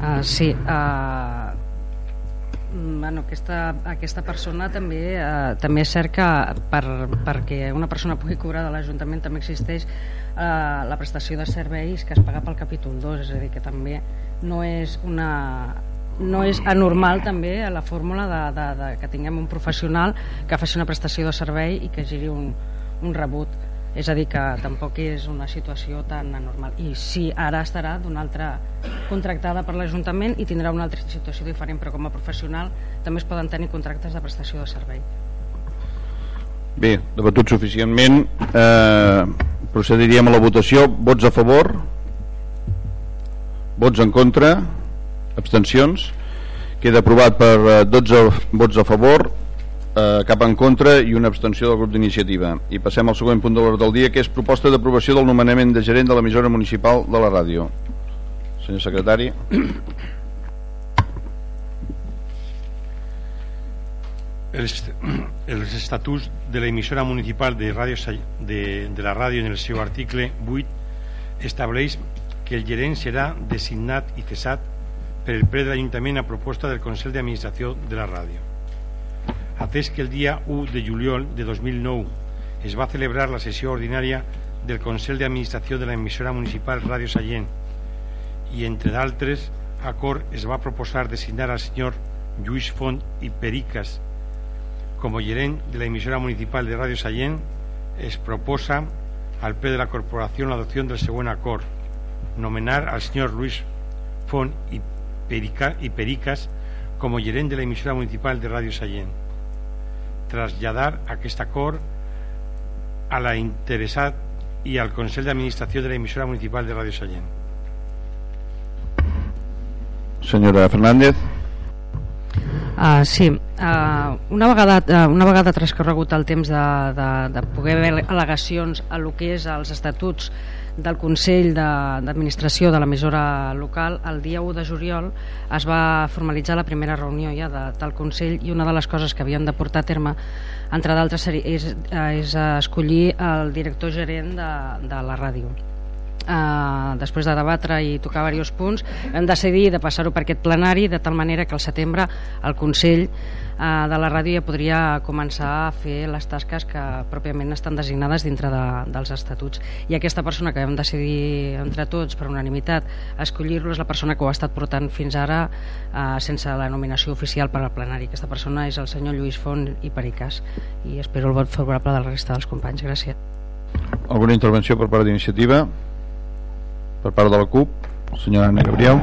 Uh, sí, uh, bueno, aquesta, aquesta persona també uh, també és cert que per, perquè una persona pugui cobrar de l'Ajuntament també existeix uh, la prestació de serveis que es paga pel capítol 2, és a dir, que també no és una no és anormal també la fórmula de, de, de que tinguem un professional que faci una prestació de servei i que giri un, un rebut és a dir que tampoc és una situació tan anormal. I sí, ara estarà d'una altra contractada per l'Ajuntament i tindrà una altra situació diferent però com a professional també es poden tenir contractes de prestació de servei. Bé, debatut suficientment eh, procediríem a la votació. Vots a favor? Vots en contra? Abstencions? Queda aprovat per 12 eh, vots a favor eh, cap en contra i una abstenció del grup d'iniciativa. I passem al següent punt de l'ordre del dia que és proposta d'aprovació del nomenament de gerent de l'emissora municipal de la ràdio. Senyor secretari. Els, els estatuts de l'emissora municipal de, ràdio, de, de la ràdio en el seu article 8 estableix que el gerent serà designat i cessat per el ple de l'Ajuntament a proposta del Consell d'Administració de la ràdio. Atès que el dia 1 de juliol de 2009 es va celebrar la sessió ordinària del Consell d'Administració de l'emissora municipal Ràdio Sallent i, entre d'altres acord, es va proposar designar al senyor Lluís Font i Pericas. Com a gerent de l'emissora municipal de Ràdio Sallent es proposa al ple de la corporació l'adopció del següent acord nomenar al senyor Luis Font i Perica, y Pericas como gerent de la emisora municipal de Ràdio Sallent. Traslladar aquest acord a la interessat i al Consell d'Administració de la emissora municipal de Ràdio Sallent. Senyora Fernández. Uh, sí, uh, una, vegada, uh, una vegada transcorregut el temps de, de, de poder haver al·legacions a lo que és els estatuts del Consell d'Administració de, de l'emissora local el dia 1 de juliol es va formalitzar la primera reunió ja de, del Consell i una de les coses que havien de portar a terme entre d'altres és, és escollir el director gerent de, de la ràdio Uh, després de debatre i tocar diversos punts hem decidit de passar-ho per aquest plenari de tal manera que al setembre el Consell eh, de la ràdio ja podria començar a fer les tasques que pròpiament estan designades dintre de, dels estatuts. I aquesta persona que vam decidir entre tots per unanimitat escollir-lo és la persona que ho ha estat portant fins ara eh, sense la nominació oficial per al plenari. Aquesta persona és el senyor Lluís Font i Pericàs i espero el vot favorable de la resta dels companys. Gràcies. Alguna intervenció per part d'iniciativa per part de la CUP senyora Anna Gabriel.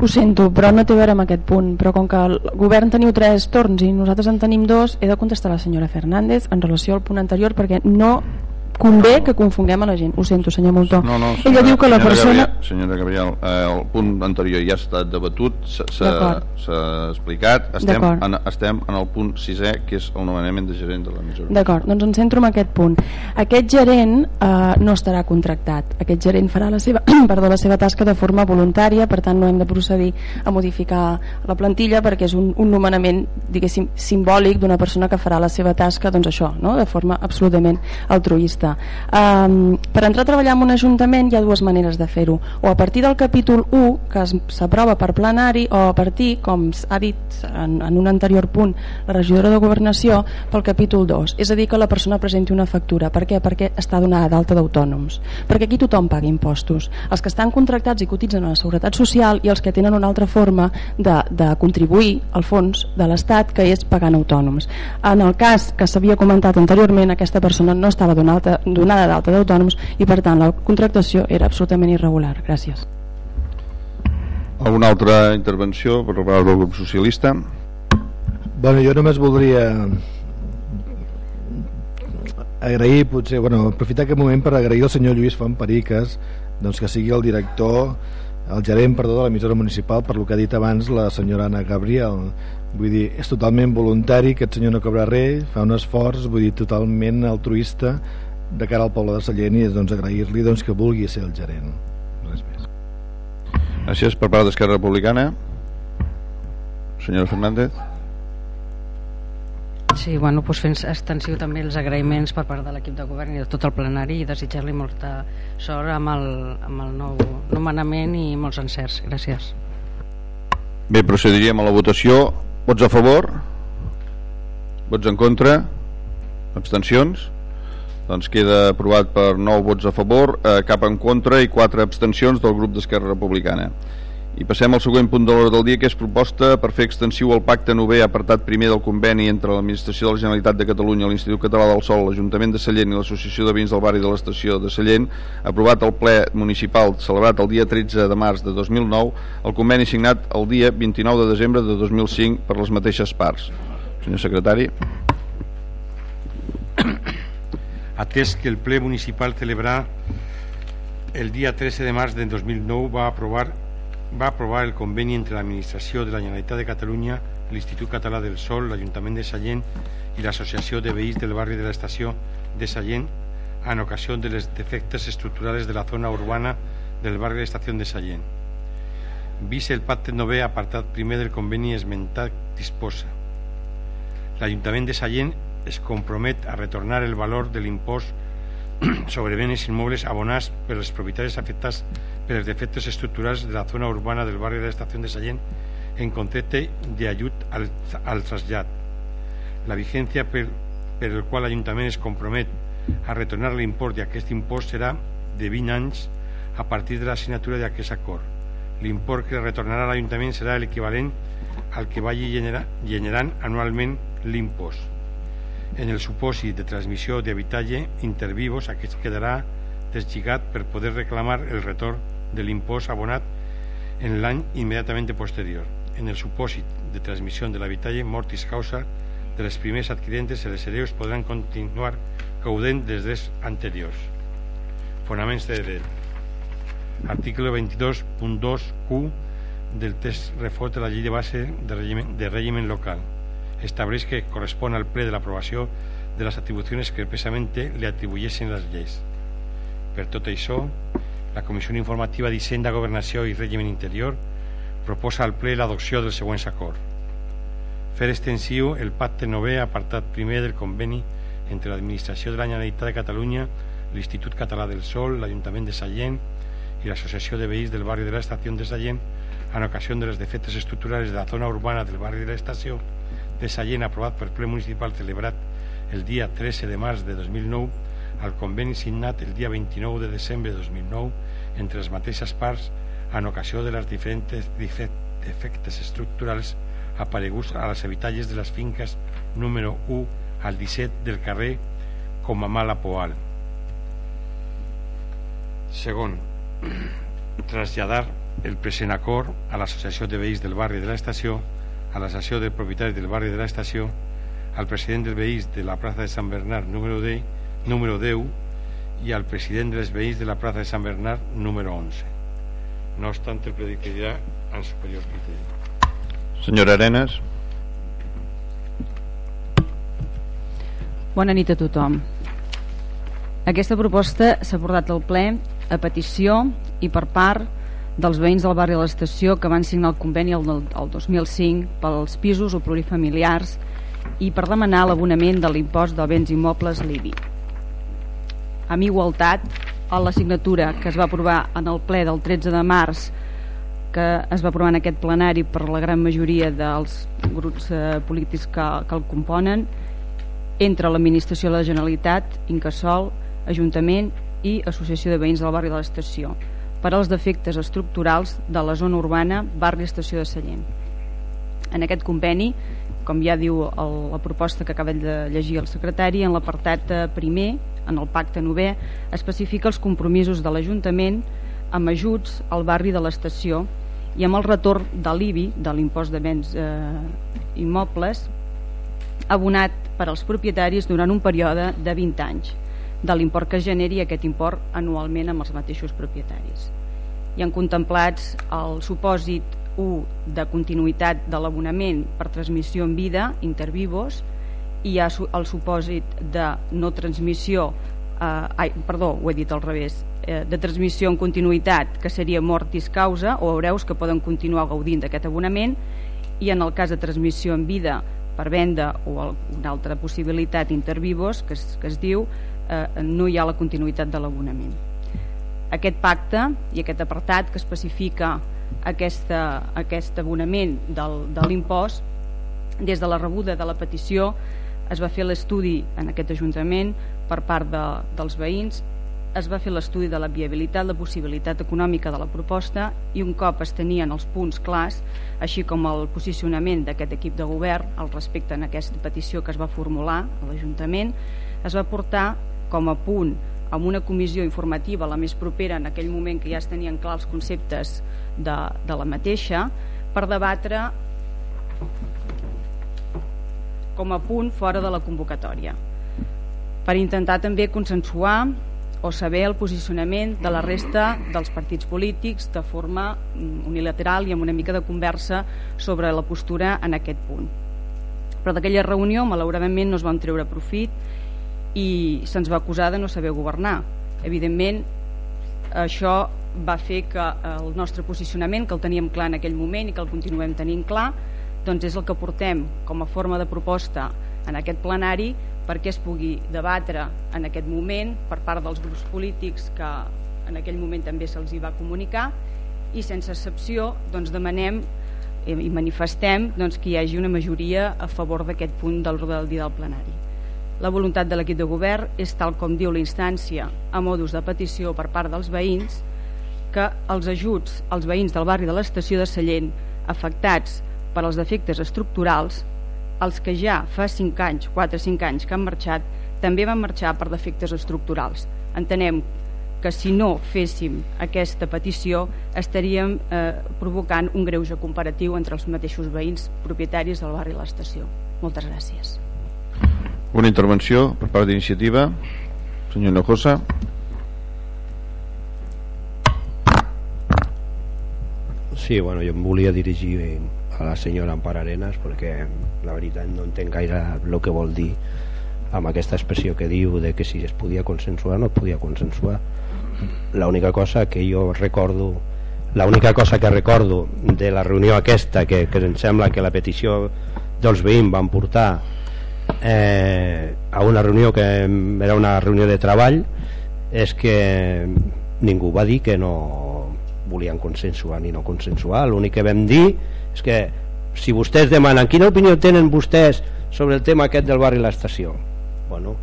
Ho sento, però no té a veure amb aquest punt però com que el govern teniu tres torns i nosaltres en tenim dos, he de contestar a la senyora Fernández en relació al punt anterior perquè no convé que confonguem a la gent. Ho sento senyor Moltó. No, no, senyora, ella diu que la persona Gabriel, senyora Gabriel eh, el punt anterior ja ha estat debatut s'ha explicat. Estem en, estem en el punt sisè que és el nomenament de gerent de l'emissora d'acord, doncs em centro en aquest punt. Aquest gerent eh, no estarà contractat. Aquest gerent farà la seva, perdó, la seva tasca de forma voluntària per tant no hem de procedir a modificar la plantilla perquè és un, un nomenament diguéssim simbòlic d'una persona que farà la seva tasca doncs això, no? de forma absolutament altruista vista um, per entrar a treballar en un ajuntament hi ha dues maneres de fer-ho. O a partir del capítol 1 que s'aprova per plenari o a partir, com ha dit en, en un anterior punt la regidora de Governació, pel capítol 2 és a dir, que la persona presenti una factura. Per què? perquè està donada d'alta d'autònoms. Perquè aquí tothom paga impostos. Els que estan contractats i cotitzen a la Seguretat Social i els que tenen una altra forma de, de contribuir al fons de l'Estat que és pagant autònoms. En el cas que s'havia comentat anteriorment aquesta persona no estava donada donada d'alta d'autònoms i per tant la contractació era absolutament irregular. Gràcies. Alguna altra intervenció per part del grup socialista? Bueno, jo només voldria agrair potser, bueno, aprofitar aquest moment per agrair al senyor Lluís Font Periques doncs que sigui el director el gerent perdó, de l'emissora municipal per lo que ha dit abans la senyora Anna Gabriel vull dir, és totalment voluntari aquest senyor no cobra res, fa un esforç vull dir, totalment altruista de cara al poble de Sallent i doncs, agrair-li doncs, que vulgui ser el gerent res més Gràcies per part d'Esquerra Republicana senyora Fernández Sí, bueno, doncs fent extensiu també els agraïments per part de l'equip de govern i de tot el plenari i desitjar-li molta sort amb el, amb el nou nomenament i molts encerts. Gràcies. Bé, procediríem a la votació. Vots a favor? Vots en contra? Abstencions? Doncs queda aprovat per 9 vots a favor, eh, cap en contra i 4 abstencions del grup d'Esquerra Republicana. I passem al següent punt de l'hora del dia, que és proposta per fer extensiu el pacte nové apartat primer del conveni entre l'Administració de la Generalitat de Catalunya, l'Institut Català del Sol, l'Ajuntament de Sallent i l'Associació de Veïns del Barri de l'Estació de Sallent, aprovat al ple municipal celebrat el dia 13 de març de 2009, el conveni signat el dia 29 de desembre de 2005 per les mateixes parts. Senyor secretari. Atès que el ple municipal celebrar el dia 13 de març de 2009 va aprovar va aprovar el conveni entre l'Administració de la Generalitat de Catalunya, l'Institut Català del Sol, l'Ajuntament de Sallent i l'Associació de Veïns del barri de l'Estació de Sallent en ocasió de les defectes estructurals de la zona urbana del barri de l'Estació de Sallent. Vist el pacte nové apartat primer del conveni esmentat disposa. L'Ajuntament de Sallent es compromet a retornar el valor de l'impost sobre béns immobles abonats per els propietaris afectats per els defectes estructurals de la zona urbana del barri de l'estació de Sallent en concepte d'ajut al, al trasllat. La vigència per, per el qual l'Ajuntament es compromet a retornar l'import d'aquest impost serà de 20 anys a partir de la signatura d'aquest acord. L'import que retornarà l'Ajuntament serà l'equivalent al que vagi generant anualment l'impost. En el supòsit de transmissió d'habitatge intervivos, aquest quedarà deslligat per poder reclamar el retorn de l'impost abonat en l'any immediatament posterior. En el supòsit de transmissió de l'habitatge, mortis causa de les primers adquirentes, els hereus podran continuar caudent dels drets anteriors. Fonaments de dret. Article 22.2q del text refot de la llei de base de règim, de règim local estableix que correspon al ple de l'aprovació de les atribucions que expressamente li atribueixen les lleis. Per tot això, la Comissió Informativa d'Hisenda, Governació i Règim Interior proposa al ple l'adopció dels següents acords. Fer extensiu el pacte nové apartat primer del conveni entre l'Administració de la Generalitat de Catalunya, l'Institut Català del Sol, l'Ajuntament de Sallent i l'Associació de Veïns del barri de l'Estació de Sallent en ocasió de les defectes estructurals de la zona urbana del barri de l'Estació de Sallent aprovat per ple municipal celebrat el dia 13 de març de 2009 al conveni signat el dia 29 de desembre de 2009 entre les mateixes parts en ocasió de les diferents defectes estructurals apareguts a les habitatges de les finques número 1 al 17 del carrer com a Mala Poal. Segon, traslladar el present acord a l'Associació de Veïns del barri de l'estació a la sessió de propietaris del barri de l'estació, al president dels veïns de la plaça de Sant Bernat número 10, número 10 i al president dels veïns de la plaça de Sant Bernat número 11. No obstant, el predicaria en superior criteri. Senyora Arenas. Bona nit a tothom. Aquesta proposta s'ha portat al ple a petició i per part dels veïns del barri de l'estació que van signar el conveni el, el 2005 pels pisos o plurifamiliars i per demanar l'abonament de l'impost de béns immobles l'IBI. Amb igualtat, a la signatura que es va aprovar en el ple del 13 de març que es va aprovar en aquest plenari per la gran majoria dels grups eh, polítics que, que el componen entre l'administració de la Generalitat, Incasol, Ajuntament i Associació de Veïns del barri de l'estació per als defectes estructurals de la zona urbana barri estació de Sallent. En aquest conveni, com ja diu el, la proposta que acaba de llegir el secretari, en l'apartat eh, primer, en el pacte novè, especifica els compromisos de l'Ajuntament amb ajuts al barri de l'estació i amb el retorn de l'IBI, de l'impost de béns eh, immobles, abonat per als propietaris durant un període de 20 anys, de l'import que generi aquest import anualment amb els mateixos propietaris. Hi han contemplats el supòsit 1 de continuïtat de l'abonament per transmissió en vida, intervivos, i hi ha el supòsit de no transmissió eh, ai, perdó, ho he dit al revés eh, de transmissió en continuïtat que seria mortis causa o hereus que poden continuar gaudint d'aquest abonament i en el cas de transmissió en vida per venda o una altra possibilitat intervivos que es, que es diu eh, no hi ha la continuïtat de l'abonament. Aquest pacte i aquest apartat que especifica aquesta, aquest abonament del, de l'impost des de la rebuda de la petició es va fer l'estudi en aquest Ajuntament per part de, dels veïns es va fer l'estudi de la viabilitat, la possibilitat econòmica de la proposta i un cop es tenien els punts clars, així com el posicionament d'aquest equip de govern al respecte en aquesta petició que es va formular a l'Ajuntament, es va portar com a punt amb una comissió informativa la més propera en aquell moment que ja es tenien clars els conceptes de, de la mateixa per debatre com a punt fora de la convocatòria per intentar també consensuar o saber el posicionament de la resta dels partits polítics de forma unilateral i amb una mica de conversa sobre la postura en aquest punt. Però d'aquella reunió, malauradament, no es van treure profit i se'ns va acusar de no saber governar. Evidentment, això va fer que el nostre posicionament, que el teníem clar en aquell moment i que el continuem tenint clar, doncs és el que portem com a forma de proposta en aquest plenari perquè es pugui debatre en aquest moment per part dels grups polítics que en aquell moment també se'ls hi va comunicar i sense excepció doncs demanem eh, i manifestem doncs, que hi hagi una majoria a favor d'aquest punt del l'ordre del dia del plenari. La voluntat de l'equip de govern és tal com diu la instància a modus de petició per part dels veïns que els ajuts als veïns del barri de l'estació de Sallent afectats per als defectes estructurals els que ja fa 5 anys, 4 o 5 anys que han marxat, també van marxar per defectes estructurals. Entenem que si no féssim aquesta petició estaríem eh, provocant un greuge comparatiu entre els mateixos veïns propietaris del barri i l'estació. Moltes gràcies. Una intervenció per part d'iniciativa. Senyor Nojosa. Sí, bueno, jo em volia dirigir a la senyora Ampar Arenas perquè la veritat no entenc gaire el que vol dir amb aquesta expressió que diu de que si es podia consensuar no es podia consensuar l'única cosa que jo recordo l'única cosa que recordo de la reunió aquesta que, que em sembla que la petició dels veïns van portar eh, a una reunió que era una reunió de treball és que ningú va dir que no volien consensuar ni no consensuar. L'únic que vam dir és que si vostès demanen quina opinió tenen vostès sobre el tema aquest del barri i l'estació? Bueno,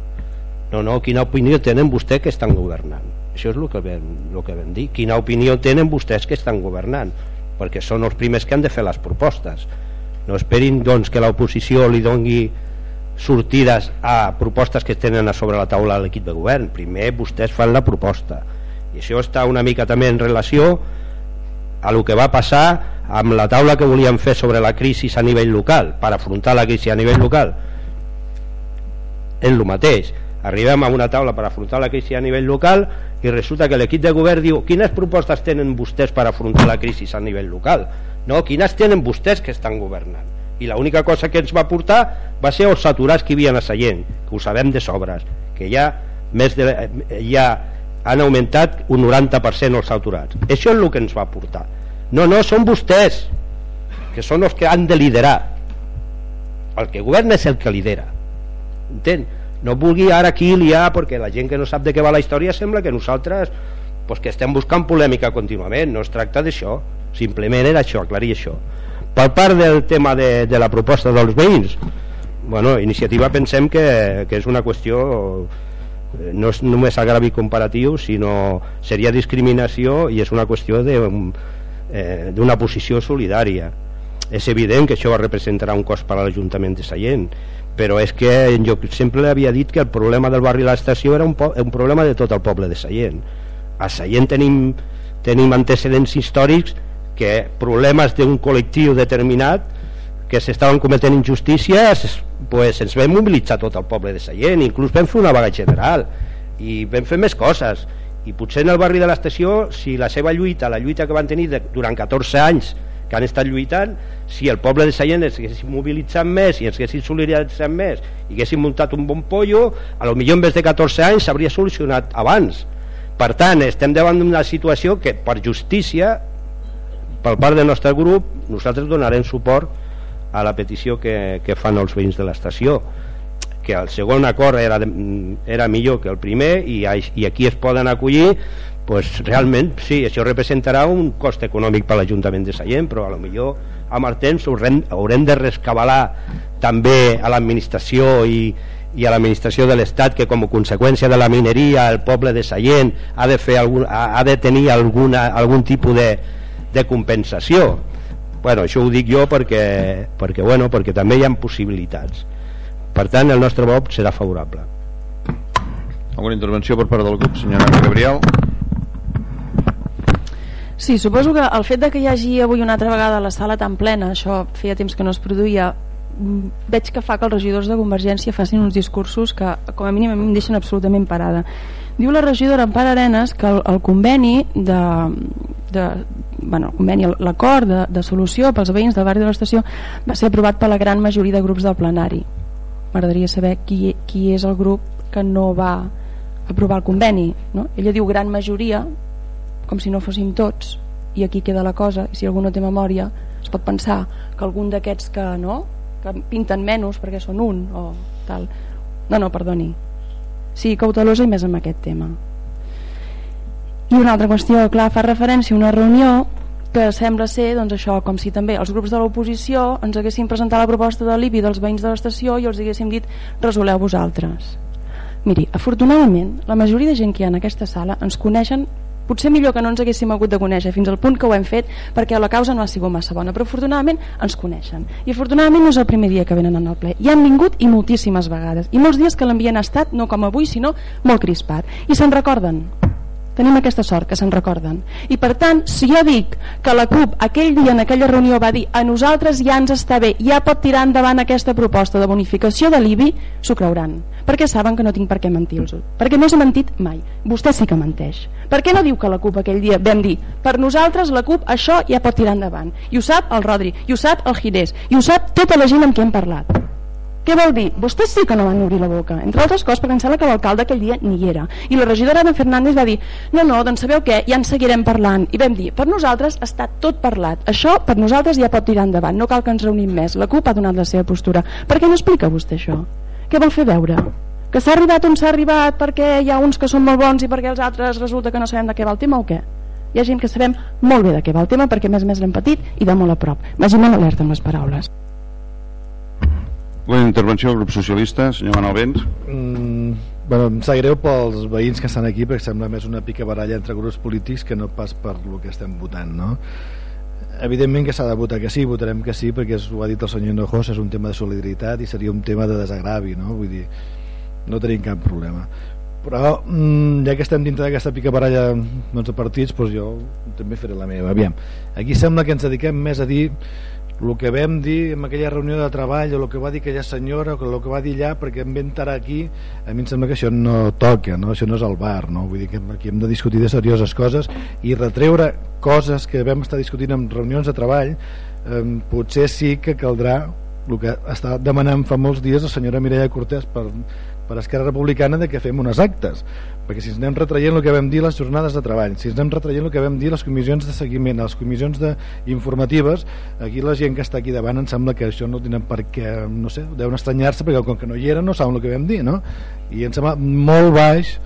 no, no, quina opinió tenen vostès que estan governant? Això és el que, vam, el que vam dir. Quina opinió tenen vostès que estan governant? Perquè són els primers que han de fer les propostes. No esperin doncs que l'oposició li dongui sortides a propostes que tenen a sobre la taula de l'equip de govern. Primer vostès fan la proposta. I això està una mica també en relació a lo que va passar amb la taula que volíem fer sobre la crisi a nivell local per afrontar la crisi a nivell local. És el mateix. Arribem a una taula per afrontar la crisi a nivell local i resulta que l'equip de govern diu quines propostes tenen vostès per afrontar la crisi a nivell local? No, quines tenen vostès que estan governant i l'única cosa que ens va portar va ser els saturats que hi havia a Sallent que ho sabem de sobres que ja, més de, ja han augmentat un 90% els saturats. Això és el que ens va portar. No, no, són vostès que són els que han de liderar. El que governa és el que lidera. Entén? no vulgui ara aquí liar perquè la gent que no sap de què va la història sembla que nosaltres pues, que estem buscant polèmica contínuament. No es tracta d'això, simplement era això aclarir això per part del tema de, de la proposta dels veïns bueno, iniciativa pensem que, que és una qüestió eh, no és només agravi comparatiu sinó seria discriminació i és una qüestió eh, d'una posició solidària. És evident que això representarà un cost per a l'Ajuntament de Sallent però és que jo sempre havia dit que el problema del barri de l'estació era un, un problema de tot el poble de Sallent. A Sallent tenim, tenim antecedents històrics que problemes d'un col·lectiu determinat que s'estaven cometent injustícies pues, ens vam mobilitzar tot el poble de Sallent inclús vam fer una vaga general i vam fer més coses. I potser en el barri de l'estació si la seva lluita, la lluita que van tenir de, durant 14 anys que han estat lluitant si el poble de Sallent es haguessin mobilitzat més i ens haguessin solidaritzat més i haguessin muntat un bon pollo a lo millor en vez de 14 anys s'hauria solucionat abans. Per tant estem davant d'una situació que per justícia per part del nostre grup nosaltres donarem suport a la petició que, que fan els veïns de l'estació que el segon acord era, era millor que el primer i, i aquí es poden acollir pues realment sí, això representarà un cost econòmic per l'Ajuntament de Sallent però a lo millor amb el temps haurem, haurem de rescabalar també a l'administració i, i a l'administració de l'Estat que com a conseqüència de la mineria el poble de Sallent ha de, fer algun, ha, ha de tenir alguna, algun tipus de, de compensació. Bueno, això ho dic jo perquè, perquè, bueno, perquè també hi ha possibilitats. Per tant el nostre vot serà favorable. Alguna intervenció per part del grup senyora Gabriel? Sí, suposo que el fet de que hi hagi avui una altra vegada la sala tan plena, això feia temps que no es produïa, mm, veig que fa que els regidors de Convergència facin uns discursos que com a mínim a mi em deixen absolutament parada. Diu la regidora Empar Arenas que el, el conveni de, de bueno, el conveni, l'acord de, de solució pels veïns del barri de l'estació va ser aprovat per la gran majoria de grups del plenari. M'agradaria saber qui, qui és el grup que no va aprovar el conveni. No? Ella diu gran majoria, com si no fóssim tots i aquí queda la cosa i si algú no té memòria es pot pensar que algun d'aquests que no que pinten menys perquè són un o tal no, no, perdoni sigui cautelosa i més amb aquest tema. I una altra qüestió clar, fa referència a una reunió que sembla ser doncs, això, com si també els grups de l'oposició ens haguessin presentat la proposta de l'IBI dels veïns de l'estació i els haguéssim dit resoleu vosaltres miri, afortunadament la majoria de gent que hi ha en aquesta sala ens coneixen potser millor que no ens haguéssim hagut de conèixer fins al punt que ho hem fet perquè la causa no ha sigut massa bona però afortunadament ens coneixen. I afortunadament no és el primer dia que venen en el ple. I han vingut i moltíssimes vegades. I molts dies que ha estat no com avui sinó molt crispat. I se'n recorden tenim aquesta sort que se'n recorden. I per tant si jo dic que la CUP aquell dia en aquella reunió va dir a nosaltres ja ens està bé, ja pot tirar endavant aquesta proposta de bonificació de l'IBI s'ho creuran, perquè saben que no tinc per què mentir-los. Perquè no s'ha mentit mai. Vostè sí que menteix. Per què no diu que la CUP aquell dia vam dir per nosaltres la CUP això ja pot tirar endavant i ho sap el Rodri, i ho sap el Girés i ho sap tota la gent amb qui hem parlat què vol dir? Vostès sí que no van obrir la boca, entre altres coses perquè em sembla que l'alcalde aquell dia ni era. I la regidora Ana Fernández va dir, no, no, doncs sabeu què, ja en seguirem parlant. I vam dir, per nosaltres està tot parlat. Això per nosaltres ja pot tirar endavant, no cal que ens reunim més. La CUP ha donat la seva postura. Per què no explica vostè això? Què vol fer veure? Que s'ha arribat on s'ha arribat perquè hi ha uns que són molt bons i perquè els altres resulta que no sabem de què va el tema o què? Hi ha gent que sabem molt bé de què va el tema perquè més més l'hem patit i de molt a prop. Vagi molt alerta amb les paraules. Una intervenció del grup socialista, senyor Manuel Vents. Mm, bueno, em sap greu pels veïns que estan aquí perquè sembla més una pica baralla entre grups polítics que no pas per el que estem votant, no? Evidentment que s'ha de votar que sí, votarem que sí perquè ho ha dit el senyor Hinojosa, és un tema de solidaritat i seria un tema de desagravi, no? Vull dir, no tenim cap problema però mm, ja que estem dintre d'aquesta pica baralla doncs, de partits doncs jo també faré la meva aviam, aquí sembla que ens dediquem més a dir el que vam dir en aquella reunió de treball o el que va dir aquella senyora o el que va dir allà perquè em vam estar aquí a mi em sembla que això no toca no? això no és el bar no? vull dir que aquí hem de discutir de serioses coses i retreure coses que vam estar discutint en reunions de treball eh, potser sí que caldrà el que està demanant fa molts dies la senyora Mireia Cortés per, per Esquerra Republicana de que fem unes actes perquè si ens anem retraient el que vam dir les jornades de treball, si ens anem retraient el que vam dir les comissions de seguiment, les comissions de informatives, aquí la gent que està aquí davant em sembla que això no tenen per què, no sé, deuen estranyar-se perquè com que no hi eren no saben el que vam dir, no? I em sembla molt baix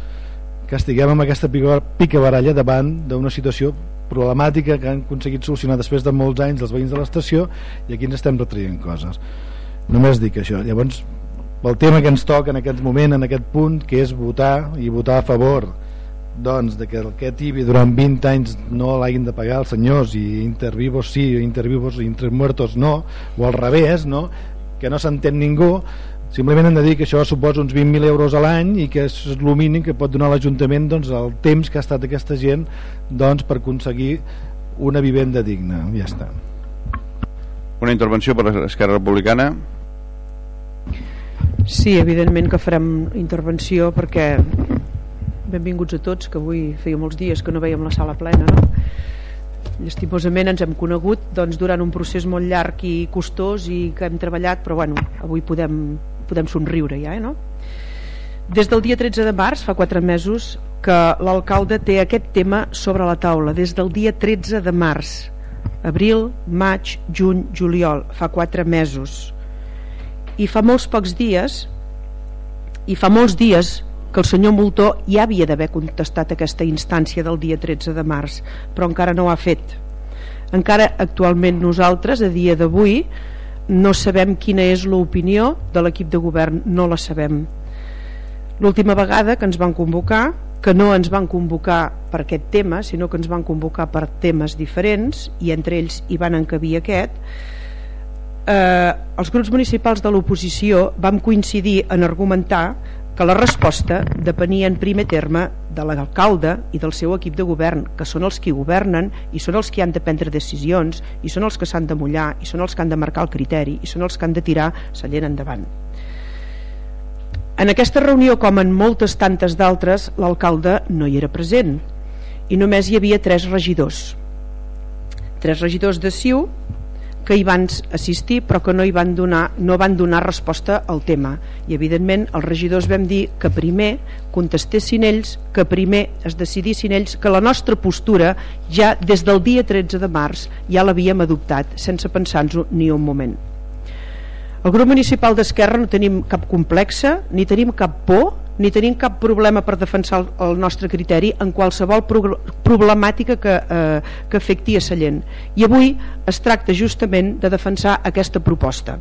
que estiguem amb aquesta pica, pica baralla davant d'una situació problemàtica que han aconseguit solucionar després de molts anys els veïns de l'estació i aquí ens estem retraient coses. Només dic això. Llavors, pel tema que ens toca en aquest moment, en aquest punt, que és votar i votar a favor doncs, de que aquest IBI durant 20 anys no l'hagin de pagar els senyors i intervivos sí, intervivos i intermuertos no, o al revés, no? que no s'entén ningú, simplement hem de dir que això suposa uns 20.000 euros a l'any i que és el mínim que pot donar l'Ajuntament doncs, el temps que ha estat aquesta gent doncs, per aconseguir una vivenda digna. Ja està. Una intervenció per l'Esquerra Republicana. Sí, evidentment que farem intervenció perquè benvinguts a tots, que avui feia molts dies que no veiem la sala plena, no? Llastimosament ens hem conegut doncs, durant un procés molt llarg i costós i que hem treballat, però bueno, avui podem, podem somriure ja, eh, no? Des del dia 13 de març, fa quatre mesos, que l'alcalde té aquest tema sobre la taula, des del dia 13 de març. Abril, maig, juny, juliol, fa quatre mesos. I fa molts pocs dies, i fa molts dies que el senyor Moltó ja havia d'haver contestat aquesta instància del dia 13 de març, però encara no ho ha fet. Encara actualment nosaltres, a dia d'avui, no sabem quina és l'opinió de l'equip de govern, no la sabem l'última vegada que ens van convocar que no ens van convocar per aquest tema sinó que ens van convocar per temes diferents i entre ells hi van encabir aquest eh, els grups municipals de l'oposició vam coincidir en argumentar que la resposta depenia en primer terme de l'alcalde i del seu equip de govern, que són els qui governen i són els que han de prendre decisions i són els que s'han de mullar i són els que han de marcar el criteri i són els que han de tirar Sallent endavant. En aquesta reunió, com en moltes tantes d'altres, l'alcalde no hi era present i només hi havia tres regidors. Tres regidors de Siu que hi van assistir però que no hi van donar, no van donar resposta al tema. I evidentment els regidors vam dir que primer contestessin ells que primer es decidissin ells que la nostra postura ja des del dia 13 de març ja l'havíem adoptat sense pensar-nos ni un moment el grup municipal d'Esquerra no tenim cap complexa, ni tenim cap por, ni tenim cap problema per defensar el, el nostre criteri en qualsevol pro problemàtica que, eh, que afecti a Sallent. I avui es tracta justament de defensar aquesta proposta.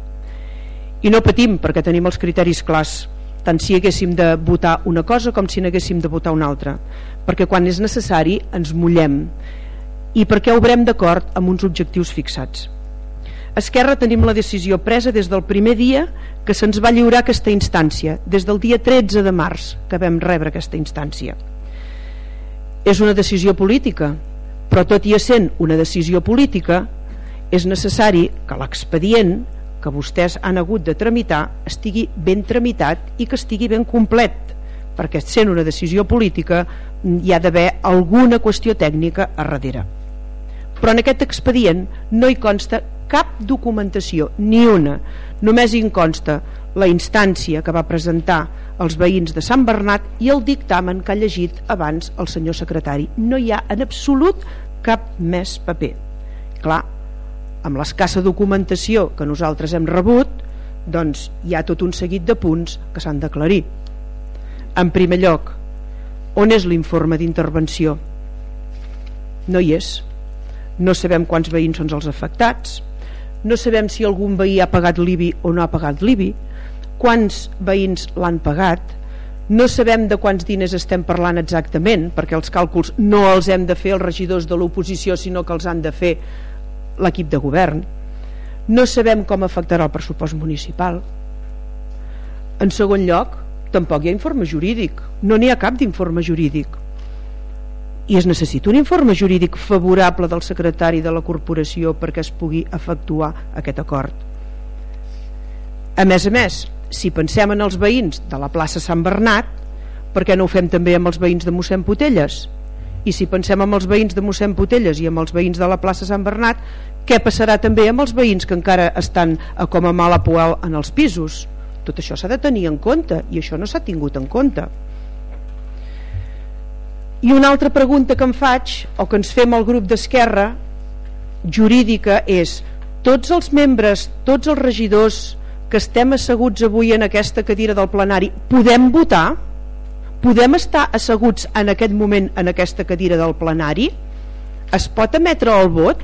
I no patim perquè tenim els criteris clars, tant si haguéssim de votar una cosa com si n'haguéssim de votar una altra, perquè quan és necessari ens mullem i perquè obrem d'acord amb uns objectius fixats. Esquerra tenim la decisió presa des del primer dia que se'ns va lliurar aquesta instància, des del dia 13 de març que vam rebre aquesta instància. És una decisió política, però tot i essent una decisió política, és necessari que l'expedient que vostès han hagut de tramitar estigui ben tramitat i que estigui ben complet, perquè sent una decisió política hi ha d'haver alguna qüestió tècnica a darrere. Però en aquest expedient no hi consta cap documentació, ni una. Només hi consta la instància que va presentar els veïns de Sant Bernat i el dictamen que ha llegit abans el senyor secretari. No hi ha en absolut cap més paper. Clar, amb l'escassa documentació que nosaltres hem rebut, doncs hi ha tot un seguit de punts que s'han d'aclarir. En primer lloc, on és l'informe d'intervenció? No hi és. No sabem quants veïns són els afectats, no sabem si algun veí ha pagat l'IBI o no ha pagat l'IBI quants veïns l'han pagat no sabem de quants diners estem parlant exactament perquè els càlculs no els hem de fer els regidors de l'oposició sinó que els han de fer l'equip de govern. No sabem com afectarà el pressupost municipal. En segon lloc tampoc hi ha informe jurídic. No n'hi ha cap d'informe jurídic i es necessita un informe jurídic favorable del secretari de la corporació perquè es pugui efectuar aquest acord. A més a més, si pensem en els veïns de la plaça Sant Bernat, per què no ho fem també amb els veïns de mossèn Potelles? I si pensem amb els veïns de mossèn Potelles i amb els veïns de la plaça Sant Bernat, què passarà també amb els veïns que encara estan a com a mala poal en els pisos? Tot això s'ha de tenir en compte i això no s'ha tingut en compte. I una altra pregunta que em faig, o que ens fem al grup d'Esquerra, jurídica, és tots els membres, tots els regidors que estem asseguts avui en aquesta cadira del plenari, podem votar? Podem estar asseguts en aquest moment en aquesta cadira del plenari? Es pot emetre el vot?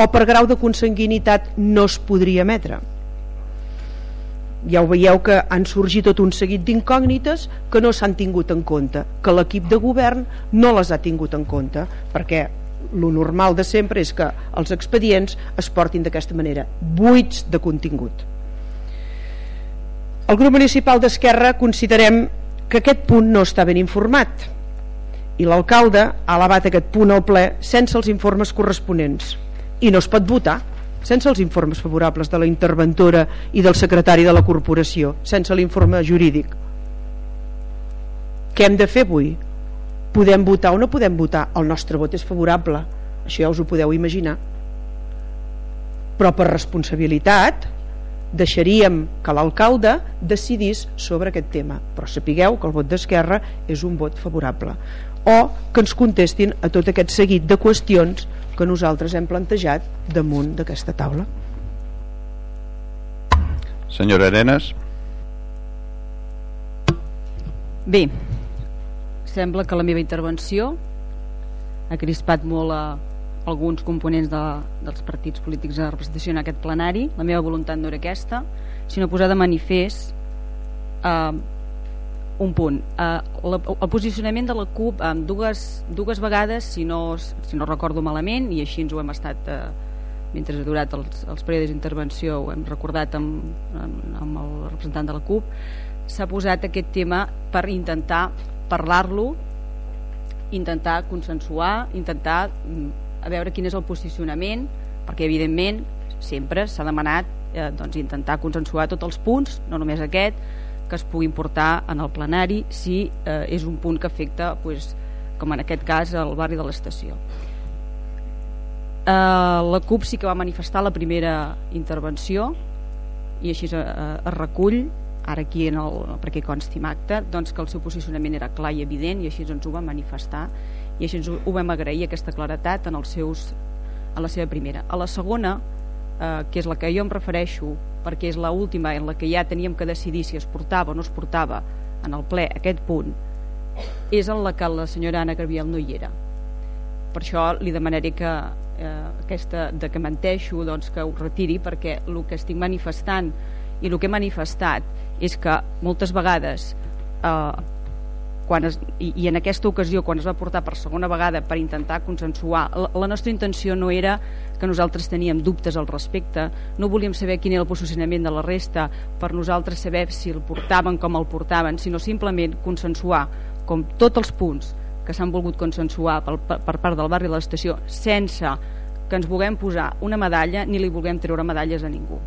O per grau de consanguinitat no es podria emetre? Ja ho veieu que han sorgit tot un seguit d'incògnites que no s'han tingut en compte que l'equip de govern no les ha tingut en compte perquè lo normal de sempre és que els expedients es portin d'aquesta manera buits de contingut. El grup municipal d'Esquerra considerem que aquest punt no està ben informat i l'alcalde ha elevat aquest punt al ple sense els informes corresponents i no es pot votar sense els informes favorables de la interventora i del secretari de la corporació, sense l'informe jurídic. Què hem de fer avui? podem votar o no podem votar? El nostre vot és favorable. Això ja us ho podeu imaginar. Però per responsabilitat deixaríem que l'alcalde decidís sobre aquest tema. Però sapigueu que el vot d'Esquerra és un vot favorable. O que ens contestin a tot aquest seguit de qüestions que nosaltres hem plantejat damunt d'aquesta taula Senyora Arenas Bé, sembla que la meva intervenció ha crispat molt a alguns components de, dels partits polítics de representació en aquest plenari. La meva voluntat no era aquesta, sinó posar de manifest eh, un punt. Eh, la, el posicionament de la CUP eh, dues, dues vegades, si no, si no recordo malament, i així ens ho hem estat... Eh, mentre ha durat els, els períodes d'intervenció ho hem recordat amb, amb, amb el representant de la CUP s'ha posat aquest tema per intentar parlar-lo intentar consensuar intentar mm, a veure quin és el posicionament perquè evidentment sempre s'ha demanat eh, doncs, intentar consensuar tots els punts no només aquest que es puguin portar en el plenari si eh, és un punt que afecta pues, com en aquest cas el barri de l'estació. Eh, la CUP sí que va manifestar la primera intervenció i així es, eh, es recull ara aquí en el, perquè consti acte doncs que el seu posicionament era clar i evident i així ens ho va manifestar i així ens ho, ho vam agrair aquesta claretat en, els seus, en la seva primera. A la segona, eh, que és la que jo em refereixo perquè és la última en la que ja teníem que decidir si es portava o no es portava en el ple aquest punt és en la que la senyora Anna Gabriel no hi era. Per això li demanaré que eh, aquesta de que menteixo doncs que ho retiri perquè el que estic manifestant i el que he manifestat és que moltes vegades eh, quan es, i, i en aquesta ocasió quan es va portar per segona vegada per intentar consensuar la, la nostra intenció no era que nosaltres teníem dubtes al respecte no volíem saber quin era el posicionament de la resta per nosaltres saber si el portaven com el portaven sinó simplement consensuar com tots els punts que s'han volgut consensuar per, per part del barri de l'estació sense que ens vulguem posar una medalla ni li vulguem treure medalles a ningú.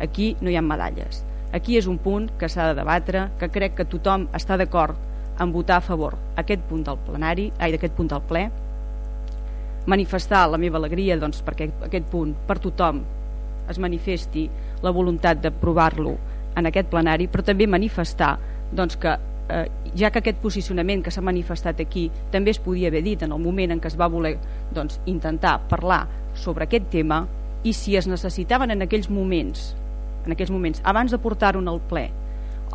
Aquí no hi ha medalles. Aquí és un punt que s'ha de debatre, que crec que tothom està d'acord en votar a favor aquest punt del plenari, ai, d'aquest punt del ple, manifestar la meva alegria doncs, perquè aquest punt per tothom es manifesti la voluntat d'aprovar-lo en aquest plenari, però també manifestar doncs, que eh, ja que aquest posicionament que s'ha manifestat aquí també es podia haver dit en el moment en què es va voler doncs, intentar parlar sobre aquest tema i si es necessitaven en aquells moments en aquells moments, abans de portar-ho al ple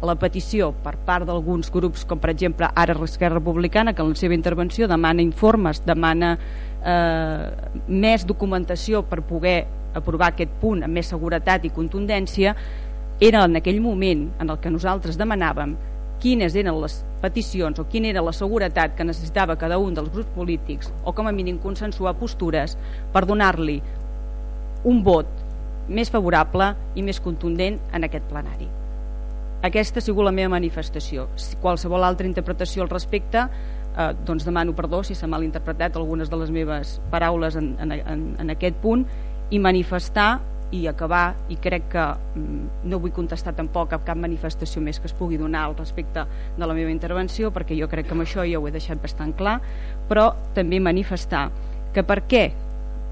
la petició per part d'alguns grups com per exemple ara l'Esquerra Republicana que en la seva intervenció demana informes demana eh, més documentació per poder aprovar aquest punt amb més seguretat i contundència era en aquell moment en el que nosaltres demanàvem quines eren les peticions o quina era la seguretat que necessitava cada un dels grups polítics o com a mínim consensuar postures per donar-li un vot més favorable i més contundent en aquest plenari. Aquesta ha sigut la meva manifestació. Si qualsevol altra interpretació al respecte, eh, doncs demano perdó si s'ha malinterpretat algunes de les meves paraules en, en, en, en aquest punt i manifestar i acabar i crec que mm, no vull contestar tampoc a cap manifestació més que es pugui donar al respecte de la meva intervenció perquè jo crec que amb això ja ho he deixat bastant clar però també manifestar que per què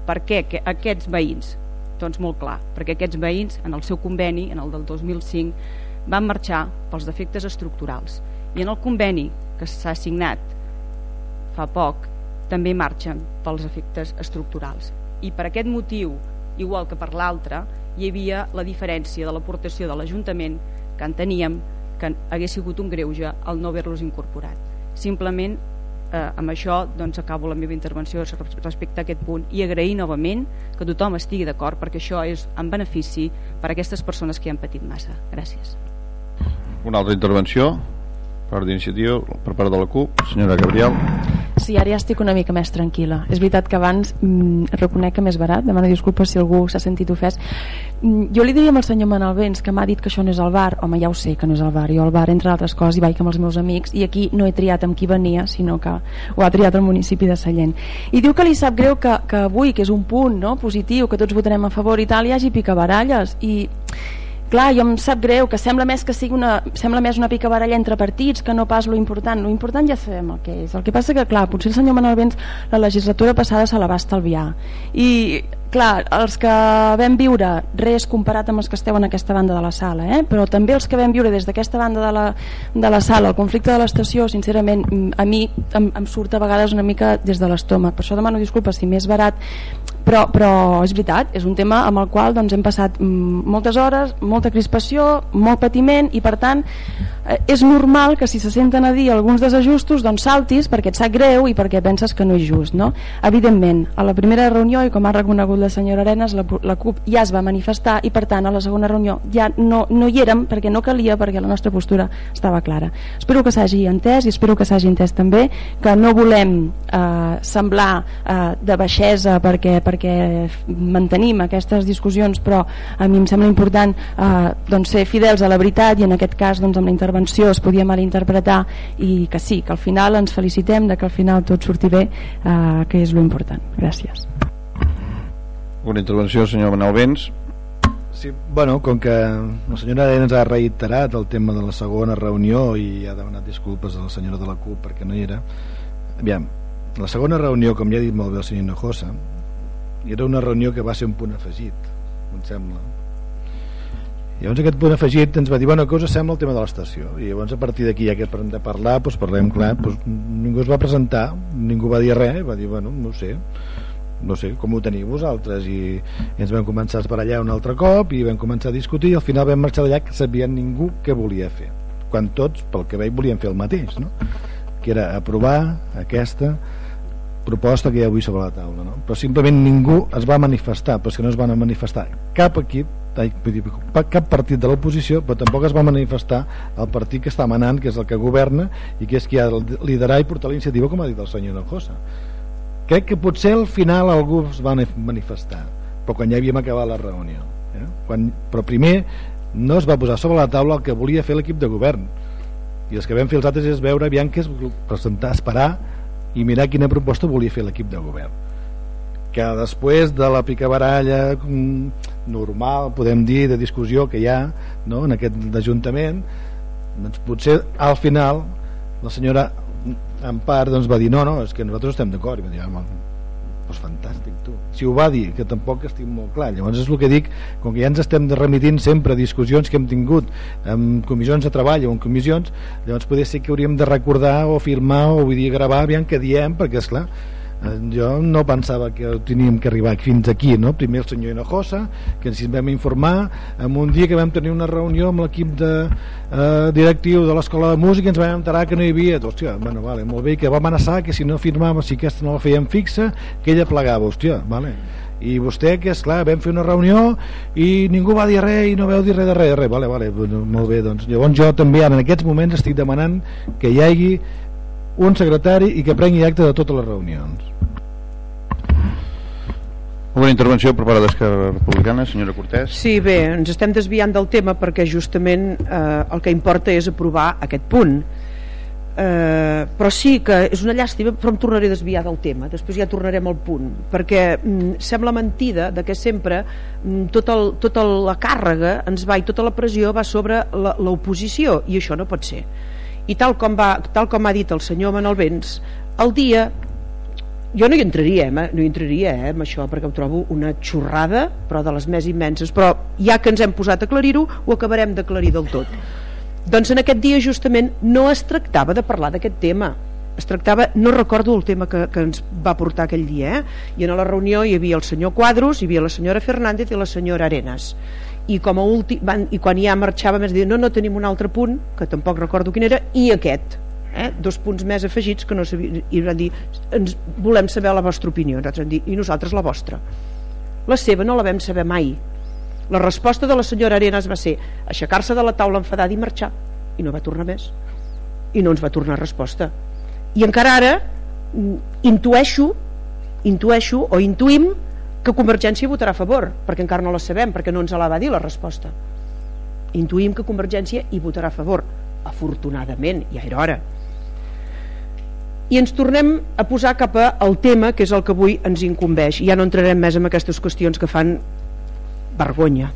per què que aquests veïns doncs molt clar, perquè aquests veïns en el seu conveni, en el del 2005 van marxar pels defectes estructurals i en el conveni que s'ha signat fa poc també marxen pels efectes estructurals i per aquest motiu, igual que per l'altre hi havia la diferència de l'aportació de l'Ajuntament que enteníem que hagués sigut un greuge el no haver-los incorporat simplement eh, amb això doncs, acabo la meva intervenció respecte a aquest punt i agrair novament que tothom estigui d'acord perquè això és en benefici per a aquestes persones que han patit massa. Gràcies. Una altra intervenció per d'iniciativa per part de la CUP, senyora Gabriel. Sí, ara ja estic una mica més tranquil·la. És veritat que abans mm, reconec que m'és barat, demano disculpes si algú s'ha sentit ofès. Mm, jo li diria al senyor Manel Vents que m'ha dit que això no és el bar. Home, ja ho sé que no és el bar. Jo al bar, entre altres coses, hi vaig amb els meus amics i aquí no he triat amb qui venia, sinó que ho ha triat el municipi de Sallent. I diu que li sap greu que, que avui, que és un punt no, positiu, que tots votarem a favor i tal, hi hagi picabaralles. I clar, jo em sap greu que sembla més que sigui una, sembla més una picabaralla entre partits que no pas lo important. Lo important ja sabem el que és. El que passa que clar, potser el senyor Manuel Vents la legislatura passada se la va estalviar. I clar, els que vam viure res comparat amb els que esteu en aquesta banda de la sala eh? però també els que vam viure des d'aquesta banda de la, de la sala el conflicte de l'estació sincerament a mi em, em surt a vegades una mica des de l'estómac. Per això demano disculpes si m'és barat però, però és veritat, és un tema amb el qual doncs, hem passat mm, moltes hores, molta crispació, molt patiment i per tant eh, és normal que si se senten a dir alguns desajustos doncs saltis perquè et sap greu i perquè penses que no és just no? evidentment, a la primera reunió i com ha reconegut la senyora Arenas la, la CUP ja es va manifestar i per tant a la segona reunió ja no, no hi érem perquè no calia perquè la nostra postura estava clara espero que s'hagi entès i espero que s'hagi entès també que no volem eh, semblar eh, de baixesa perquè, perquè perquè mantenim aquestes discussions però a mi em sembla important eh, doncs ser fidels a la veritat i en aquest cas doncs, amb la intervenció es podia malinterpretar i que sí, que al final ens felicitem de que al final tot surti bé eh, que és lo important. Gràcies. Una intervenció, senyor Manel Vents. Sí, bueno, com que la senyora ens ha reiterat el tema de la segona reunió i ha demanat disculpes a la senyora de la CUP perquè no hi era, aviam, la segona reunió, com ja ha dit molt bé el senyor Hinojosa, era una reunió que va ser un punt afegit em sembla. Llavors aquest punt afegit ens va dir bona cosa sembla el tema de l'estació? I llavors a partir d'aquí ja que hem de parlar doncs parlem clar, doncs ningú es va presentar ningú va dir res, va dir bueno, no sé no sé com ho teniu vosaltres. I, ens vam començar a esparar allà un altre cop i vam començar a discutir i al final vam marxar d'allà que sabia ningú què volia fer quan tots pel que veig volien fer el mateix no? que era aprovar aquesta proposta que hi ha avui sobre la taula no? però simplement ningú es va manifestar però és que no es van manifestar cap equip cap partit de l'oposició però tampoc es va manifestar el partit que està manant que és el que governa i que és qui ha de liderar i portar la iniciativa com ha dit el senyor Nojosa crec que potser al final algú es va manifestar però quan ja havíem acabat la reunió eh? quan, però primer no es va posar sobre la taula el que volia fer l'equip de govern i els que vam fer els altres és veure aviam que és presentar, esperar i mirar quina proposta volia fer l'equip de govern que després de la picabaralla mm, normal, podem dir, de discussió que hi ha no, en aquest ajuntament doncs potser al final la senyora en part doncs, va dir no, no, és que nosaltres estem d'acord i va dir, home, doncs fantàstic. Si ho va dir, que tampoc estic molt clar. Llavors és el que dic, com que ja ens estem remitint sempre a discussions que hem tingut en comissions de treball o en comissions llavors potser ser que hauríem de recordar o filmar o vull dir gravar aviam que diem perquè és clar jo no pensava que teníem que arribar fins aquí no? primer el senyor Hinojosa que ens vam informar en un dia que vam tenir una reunió amb l'equip de, eh, directiu de l'escola de música ens vam enterar que no hi havia hòstia, bueno, vale, molt bé, que va amenaçar que si no firmava, si aquesta no la feien fixa que ella plegava, hòstia, vale i vostè, que és clar, vam fer una reunió i ningú va dir res i no veu dir res de res, de res. Vale, vale, molt bé doncs llavors jo també en aquests moments estic demanant que hi hagi un secretari i que prengui acte de totes les reunions una intervenció per part d'Esquerra Republicana, senyora Cortés. Sí, bé, ens estem desviant del tema perquè justament eh, el que importa és aprovar aquest punt. Eh, però sí que és una llàstima, però em tornaré a desviar del tema, després ja tornarem al punt, perquè mm, sembla mentida de que sempre mm, tot el, tota la càrrega ens va i tota la pressió va sobre l'oposició i això no pot ser. I tal com, va, tal com ha dit el senyor Manuel Vents, el dia jo no hi entraria, eh, no hi entraria eh, amb això perquè ho trobo una xorrada però de les més immenses. Però ja que ens hem posat a aclarir-ho ho acabarem d'aclarir del tot. Doncs en aquest dia justament no es tractava de parlar d'aquest tema. Es tractava, no recordo el tema que, que ens va portar aquell dia eh? i en la reunió hi havia el senyor Quadros hi havia la senyora Fernández i la senyora Arenas. I, com a últim, van, i quan ja marxàvem es dir no, no tenim un altre punt que tampoc recordo quin era i aquest eh, dos punts més afegits que no sabia, i van dir ens volem saber la vostra opinió nosaltres dir, i nosaltres la vostra la seva no la vam saber mai la resposta de la senyora Arenas va ser aixecar-se de la taula enfadada i marxar i no va tornar més. I no ens va tornar resposta. I encara ara mm, intueixo intueixo o intuïm que Convergència votarà a favor perquè encara no la sabem perquè no ens la va dir la resposta. Intuïm que Convergència hi votarà a favor afortunadament, ja era hora i ens tornem a posar cap al tema que és el que avui ens incumbeix. Ja no entrarem més en aquestes qüestions que fan vergonya.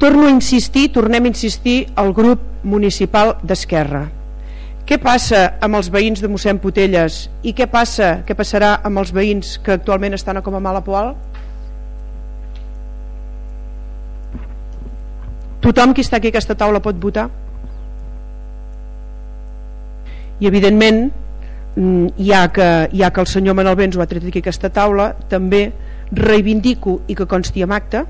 Torno a insistir, tornem a insistir al grup municipal d'Esquerra. Què passa amb els veïns de mossèn Potelles i què passa, què passarà amb els veïns que actualment estan a com a mala poal? tothom qui està aquí a aquesta taula pot votar i evidentment mm, ja que, ja que el senyor Manuel Benz ho ha tret aquí aquesta taula també reivindico i que consti amb acte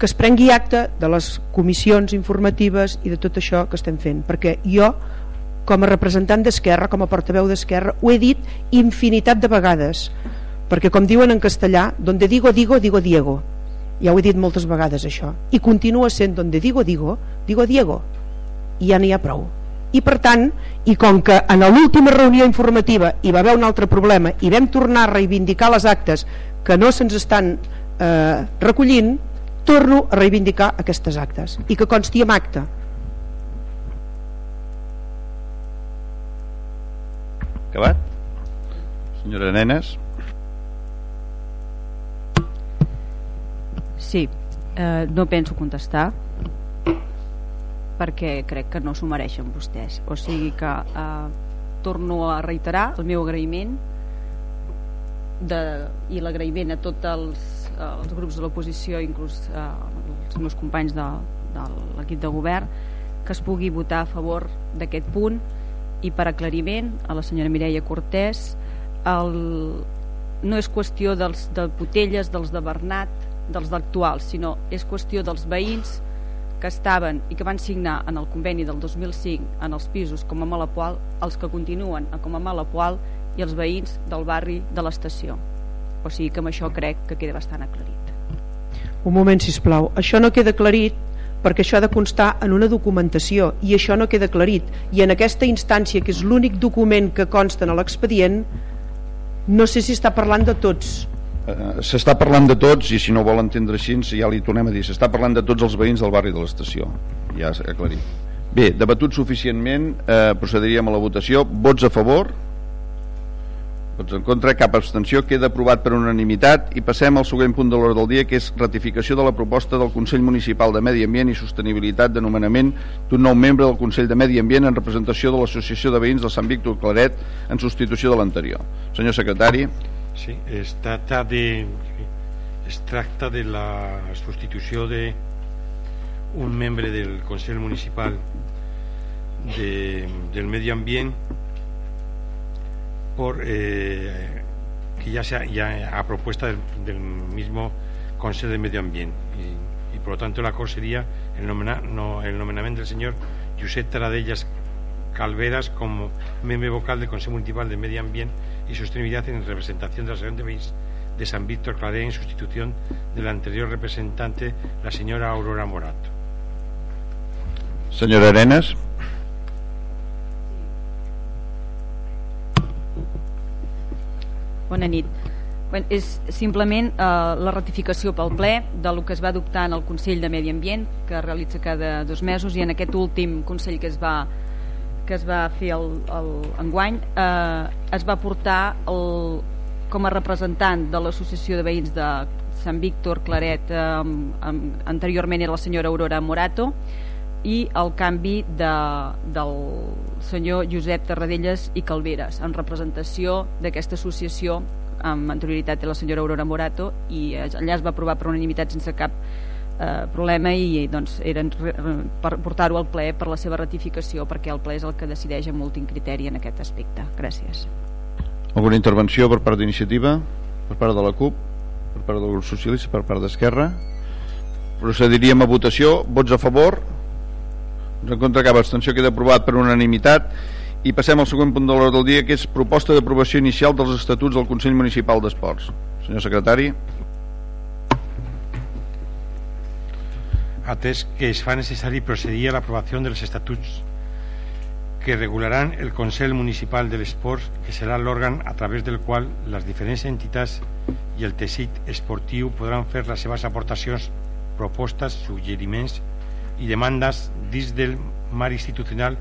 que es prengui acte de les comissions informatives i de tot això que estem fent. Perquè jo com a representant d'Esquerra, com a portaveu d'Esquerra ho he dit infinitat de vegades. Perquè com diuen en castellà donde digo digo digo Diego ja ho he dit moltes vegades això. I continua sent donde digo digo digo Diego i ja n'hi ha prou i per tant, i com que en l'última reunió informativa hi va haver un altre problema i vam tornar a reivindicar les actes que no se'ns estan eh, recollint torno a reivindicar aquestes actes. I que consti en acte. Acabat? Senyora Nenes? Sí, eh, no penso contestar perquè crec que no s'ho mereixen vostès. O sigui que eh, torno a reiterar el meu agraïment de, i l'agraïment a tots els, els grups de l'oposició, inclús eh, els meus companys de, de l'equip de govern, que es pugui votar a favor d'aquest punt i per aclariment a la senyora Mireia Cortés el, no és qüestió dels de Potelles, dels de Bernat dels actuals, sinó és qüestió dels veïns que estaven i que van signar en el conveni del 2005 en els pisos com a Malapual, els que continuen com a Malapual i els veïns del barri de l'estació. O sigui que amb això crec que queda bastant aclarit. Un moment, si plau. Això no queda aclarit perquè això ha de constar en una documentació i això no queda aclarit i en aquesta instància que és l'únic document que consta en l'expedient no sé si està parlant de tots s'està parlant de tots i si no vol entendre així ja li tornem a dir s'està parlant de tots els veïns del barri de l'estació. Ja s'ha aclarit. Bé, debatut suficientment eh, procediríem a la votació. Vots a favor? Vots en contra, cap abstenció. Queda aprovat per unanimitat. I passem al següent punt de l'hora del dia que és ratificació de la proposta del Consell Municipal de Medi Ambient i Sostenibilitat de nomenament d'un nou membre del Consell de Medi Ambient en representació de l'Associació de Veïns de Sant Víctor Claret en substitució de l'anterior. Senyor secretari Sí, es de de la sustitució de un membre del Consell Municipal de, del Medio Ambiente por eh, que ya sea ya a propuesta del, mismo Consejo de Medio Ambiente. Y, por lo tanto la cosa sería el, nomena, no, el del señor Josep Taradellas Calveras como miembro vocal del Consejo Municipal de Medio Ambiente y Sostenibilidad en representación de la Asociación de Veis de San Víctor Claret en sustitución del anterior representante, la señora Aurora Morato. Señora Arenas. Bona nit. Bé, és simplement eh, la ratificació pel ple del que es va adoptar en el Consell de Medi Ambient que es realitza cada dos mesos i en aquest últim Consell que es va que es va fer el, el enguany eh, es va portar el, com a representant de l'Associació de Veïns de Sant Víctor Claret eh, amb, anteriorment era la senyora Aurora Morato i el canvi de, del senyor Josep Tarradellas i Calveres en representació d'aquesta associació amb anterioritat de la senyora Aurora Morato i allà es va aprovar per unanimitat sense cap eh, problema i doncs, eren per portar-ho al ple per la seva ratificació perquè el ple és el que decideix amb últim criteri en aquest aspecte. Gràcies. Alguna intervenció per part d'iniciativa? Per part de la CUP? Per part del grup socialista? Per part d'Esquerra? Procediríem a votació. Vots a favor? En contra cap abstenció queda aprovat per unanimitat i passem al següent punt de l'hora del dia que és proposta d'aprovació inicial dels estatuts del Consell Municipal d'Esports. Senyor secretari. Atès que es fa necessari procedir a l'aprovació dels estatuts que regularan el Consell Municipal de l'Esports, que serà l'òrgan a través del qual les diferents entitats i el teixit esportiu podran fer les seves aportacions, propostes, suggeriments i demandes dins del mar institucional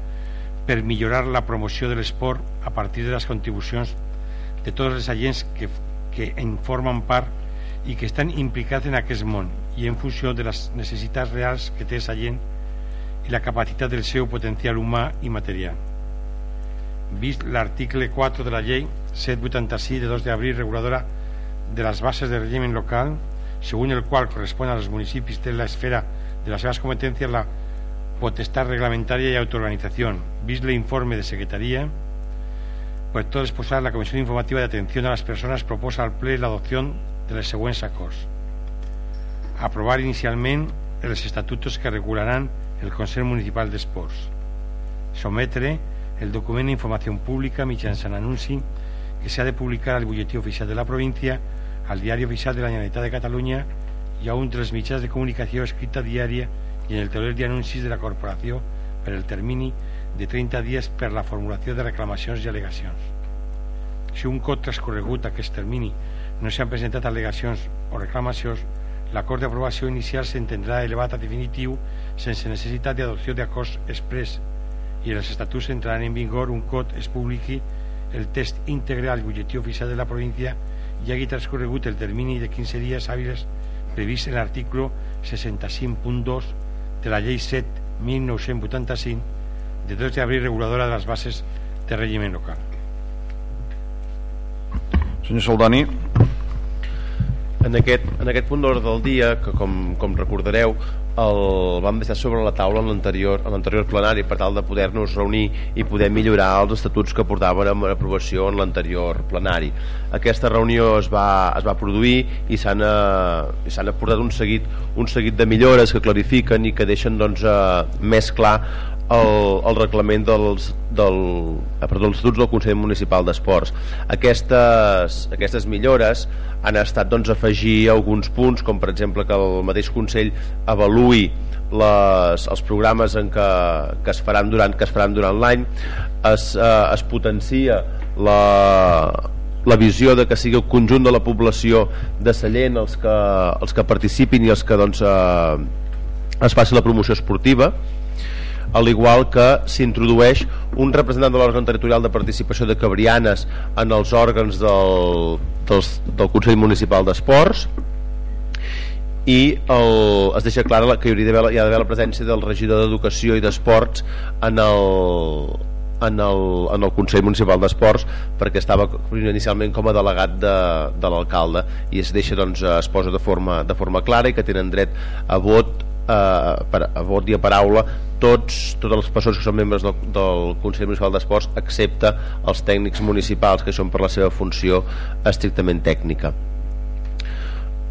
per millorar la promoció de l'esport a partir de les contribucions de tots els agents que, que en formen part i que estan implicats en aquest món i en funció de les necessitats reals que té la gent i la capacitat del seu potencial humà i material. Vist l'article 4 de la llei 786 de 2 d'abril reguladora de les bases de règim local, según el qual correspon als municipis de l'esfera de les seves competències la potestat reglamentària i autoorganització. Vist l'informe de secretaria, per tot exposar, la Comissió Informativa d'Atenció a les Persones proposa al ple l'adopció de les següents acords. Aprovar inicialment els estatuts que regularan el Consell Municipal d'Esports. Sometre el document d'informació pública mitjançant anunci que s'ha de publicar al butlletí oficial de la província, al diari oficial de la Generalitat de Catalunya i a un dels mitjans de comunicació escrita diària i en el tauler d'anuncis de la corporació per el termini de 30 dies per la formulació de reclamacions i al·legacions. Si un cop transcorregut aquest termini no s'han presentat al·legacions o reclamacions, l'acord d'aprovació inicial s'entendrà elevat a definitiu sense necessitat d'adopció d'acords express i els estatuts entraran en vigor un cop es publiqui el text íntegre al butlletí oficial de la província i hagi transcorregut el termini de 15 dies hàbils previst en l'article 65.2 de la llei 7 1985 de 2 d'abril reguladora de les bases de règim local. Senyor Saldani. En aquest, en aquest punt d'ordre del dia, que com, com recordareu, el vam deixar sobre la taula en l'anterior en l'anterior plenari per tal de poder-nos reunir i poder millorar els estatuts que portaven a aprovació en l'anterior plenari. Aquesta reunió es va, es va produir i s'han eh, aportat un seguit, un seguit de millores que clarifiquen i que deixen doncs, eh, més clar el, el reglament dels, del, eh, perdó, dels estatuts del Consell Municipal d'Esports. Aquestes, aquestes millores han estat doncs, afegir alguns punts, com per exemple que el mateix Consell avaluï les, els programes en què, que es faran durant que es faran durant l'any es, eh, es potencia la, la visió de que sigui el conjunt de la població de Sallent els que, els que participin i els que doncs, eh, es faci la promoció esportiva al igual que s'introdueix un representant de l'òrgan territorial de participació de Cabrianes en els òrgans del, del, del Consell Municipal d'Esports i el, es deixa clara que hi hauria hi ha d'haver la presència del regidor d'Educació i d'Esports en el, en el, en el Consell Municipal d'Esports perquè estava inicialment com a delegat de, de l'alcalde i es deixa doncs, es posa de forma, de forma clara i que tenen dret a vot eh, per, a vot i a paraula tots, totes les persones que són membres del, del Consell Municipal d'Esports excepte els tècnics municipals que són per la seva funció estrictament tècnica.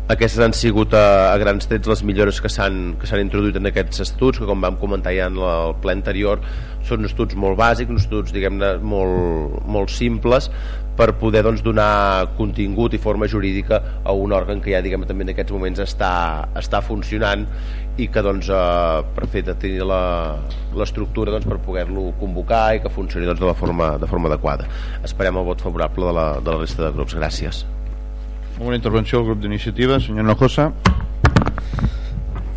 Aquestes han sigut a, a grans trets les millores que s'han introduït en aquests estatuts que com vam comentar ja en el ple anterior són estatuts molt bàsics, uns estatuts diguem-ne molt, molt simples per poder doncs, donar contingut i forma jurídica a un òrgan que ja diguem també en aquests moments està, està funcionant i que doncs, eh, per fer de tenir l'estructura doncs, per poder-lo convocar i que funcioni doncs, de, la forma, de forma adequada. Esperem el vot favorable de la, de la resta de grups. Gràcies. Una intervenció del grup d'iniciativa, senyor Nojosa.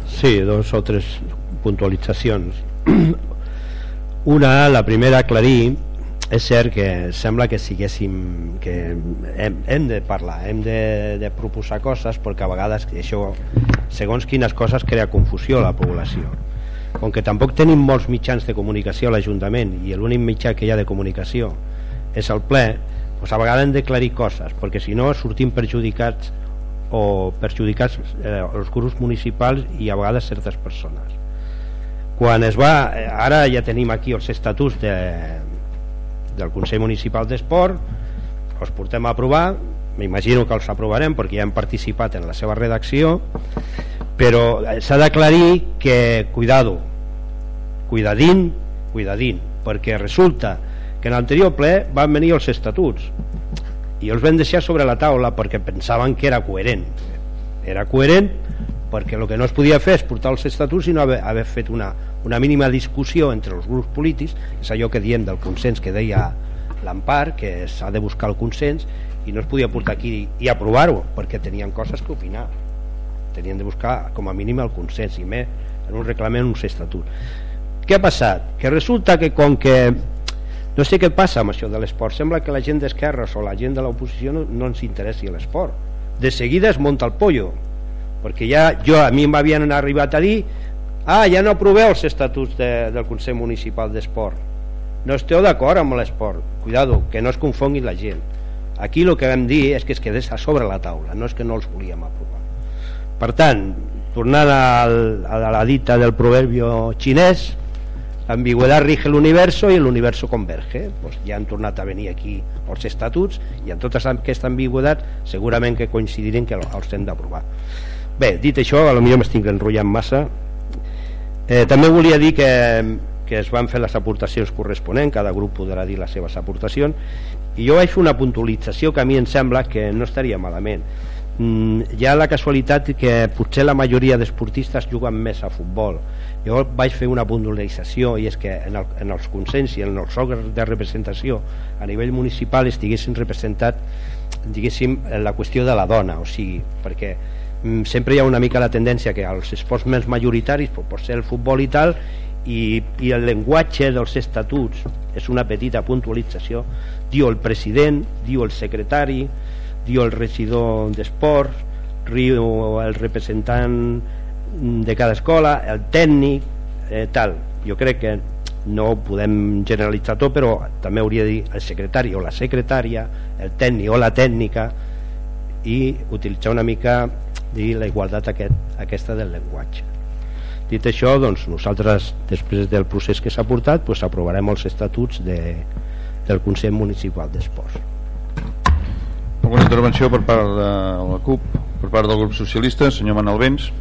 Sí, dos o tres puntualitzacions. Una, la primera, aclarir és cert que sembla que siguéssim que hem, hem de parlar hem de, de proposar coses perquè a vegades això segons quines coses crea confusió a la població. Com que tampoc tenim molts mitjans de comunicació a l'Ajuntament i l'únic mitjà que hi ha de comunicació és el ple doncs a vegades hem d'aclarir coses perquè si no sortim perjudicats o perjudicats eh, els grups municipals i a vegades certes persones. Quan es va eh, ara ja tenim aquí els estatuts de, del Consell Municipal d'Esport els portem a aprovar. M'imagino que els aprovarem perquè ja hem participat en la seva redacció però s'ha d'aclarir que cuidado cuidadín cuidadín perquè resulta que en l'anterior ple van venir els estatuts i els vam deixar sobre la taula perquè pensaven que era coherent. Era coherent perquè el que no es podia fer és portar els estatuts i no haver, haver fet una, una mínima discussió entre els grups polítics és allò que diem del consens que deia l'Ampar que s'ha de buscar el consens i no es podia portar aquí i aprovar-ho perquè tenien coses que opinar. Tenien de buscar com a mínim el consens i més en un reglament un estatut què ha passat? que resulta que com que no sé què passa amb això de l'esport sembla que la gent d'esquerres o la gent de l'oposició no, no ens interessi l'esport. De seguida es monta el pollo perquè ja jo, a mi m'havien arribat a dir ah, ja no aproveu els estatuts de, del Consell Municipal d'Esport. No esteu d'acord amb l'esport. Cuidado, que no es confongui la gent. Aquí el que vam dir és que es quedés a sobre la taula no és que no els volíem aprovar. Per tant, tornant al, a la dita del proverbio xinès ambigüedad rige el universo i l'universo converge. Pues ja han tornat a venir aquí els estatuts i en tota aquesta ambigüedat segurament que coincidirem que els hem d'aprovar bé, dit això, a lo millor m'estic enrotllant massa. Eh, també volia dir que, que es van fer les aportacions corresponents cada grup podrà dir les seves aportacions i jo vaig fer una puntualització que a mi em sembla que no estaria malament. Mm, hi ha la casualitat que potser la majoria d'esportistes juguen més a futbol. Jo vaig fer una puntualització i és que en, el, en els consells i en els òrgans de representació a nivell municipal estiguessin representat diguéssim la qüestió de la dona o sigui, perquè sempre hi ha una mica la tendència que als esports més majoritaris pot ser el futbol i tal i, i el llenguatge dels estatuts és una petita puntualització diu el president, diu el secretari diu el regidor d'esports diu el representant de cada escola, el tècnic, eh, tal. Jo crec que no podem generalitzar tot, però també hauria de dir el secretari o la secretària, el tècnic o la tècnica i utilitzar una mica dir la igualtat aquest, aquesta del llenguatge. Dit això, doncs, nosaltres, després del procés que s'ha portat, doncs, aprovarem els estatuts de, del Consell Municipal d'Esports. Alguna intervenció per part de la CUP, per part del grup socialista, senyor Manel Vents.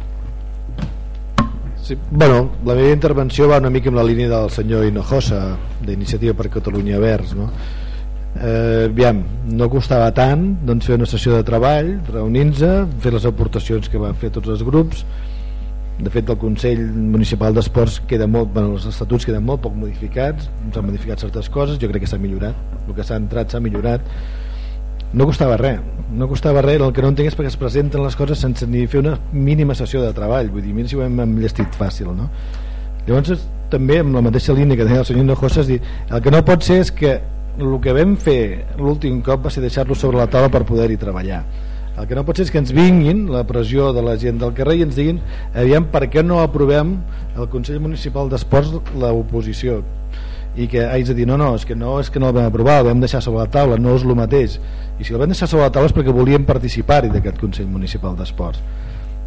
Sí, bueno, la meva intervenció va una mica en la línia del senyor Hinojosa d'Iniciativa per Catalunya Verds no? Eh, aviam, no costava tant doncs, fer una sessió de treball reunir-nos, fer les aportacions que van fer tots els grups de fet el Consell Municipal d'Esports queda molt, bueno, els estatuts queden molt poc modificats s'han modificat certes coses, jo crec que s'ha millorat el que s'ha entrat s'ha millorat no costava res no costava res, el que no entenc és perquè es presenten les coses sense ni fer una mínima sessió de treball vull dir, mira si ho hem enllestit fàcil no? llavors també amb la mateixa línia que deia el senyor Nojosa el que no pot ser és que el que vam fer l'últim cop va ser deixar-lo sobre la taula per poder-hi treballar. El que no pot ser és que ens vinguin la pressió de la gent del carrer i ens diguin aviam per què no aprovem el Consell Municipal d'Esports l'oposició? I que haig de dir no, no, és que no és que no el vam aprovar, el vam deixar sobre la taula, no és el mateix. I si el vam deixar sobre la taula és perquè volíem participar-hi d'aquest Consell Municipal d'Esports.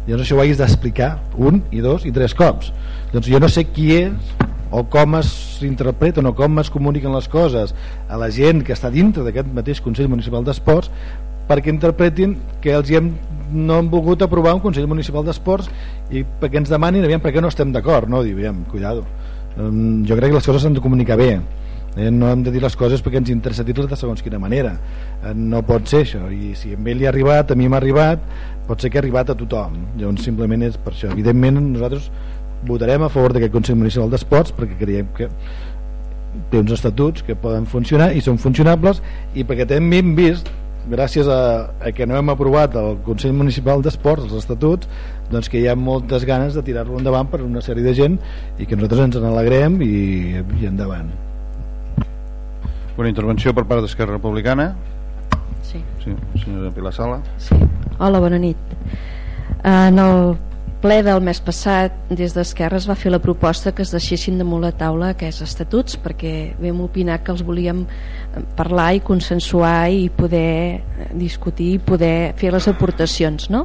Llavors això ho haguis d'explicar un i dos i tres cops. Doncs jo no sé qui és o com s'interpreten o com es comuniquen les coses a la gent que està dintre d'aquest mateix Consell Municipal d'Esports perquè interpretin que els hi hem, no han volgut aprovar un Consell Municipal d'Esports i perquè ens demanin aviam, per què no estem d'acord no? Cuidado. Jo crec que les coses s'han de comunicar bé. Eh, no hem de dir les coses perquè ens interessa dir-les de segons quina manera. Eh, no pot ser això. I si a ell li ha arribat, a mi m'ha arribat pot ser que ha arribat a tothom. Llavors simplement és per això. Evidentment nosaltres votarem a favor d'aquest Consell Municipal d'Esports perquè creiem que té uns estatuts que poden funcionar i són funcionables i perquè també hem vist gràcies a, a que no hem aprovat el Consell Municipal d'Esports, els estatuts, doncs que hi ha moltes ganes de tirar-lo endavant per una sèrie de gent i que nosaltres ens n'alegrem i, i endavant. Una intervenció per part d'Esquerra Republicana. Sí. sí. Senyora Pilar Sala. Sí. Hola, bona nit. En el ple del mes passat des d'Esquerra es va fer la proposta que es deixessin damunt la taula aquests estatuts perquè vam opinar que els volíem parlar i consensuar i poder discutir i poder fer les aportacions no?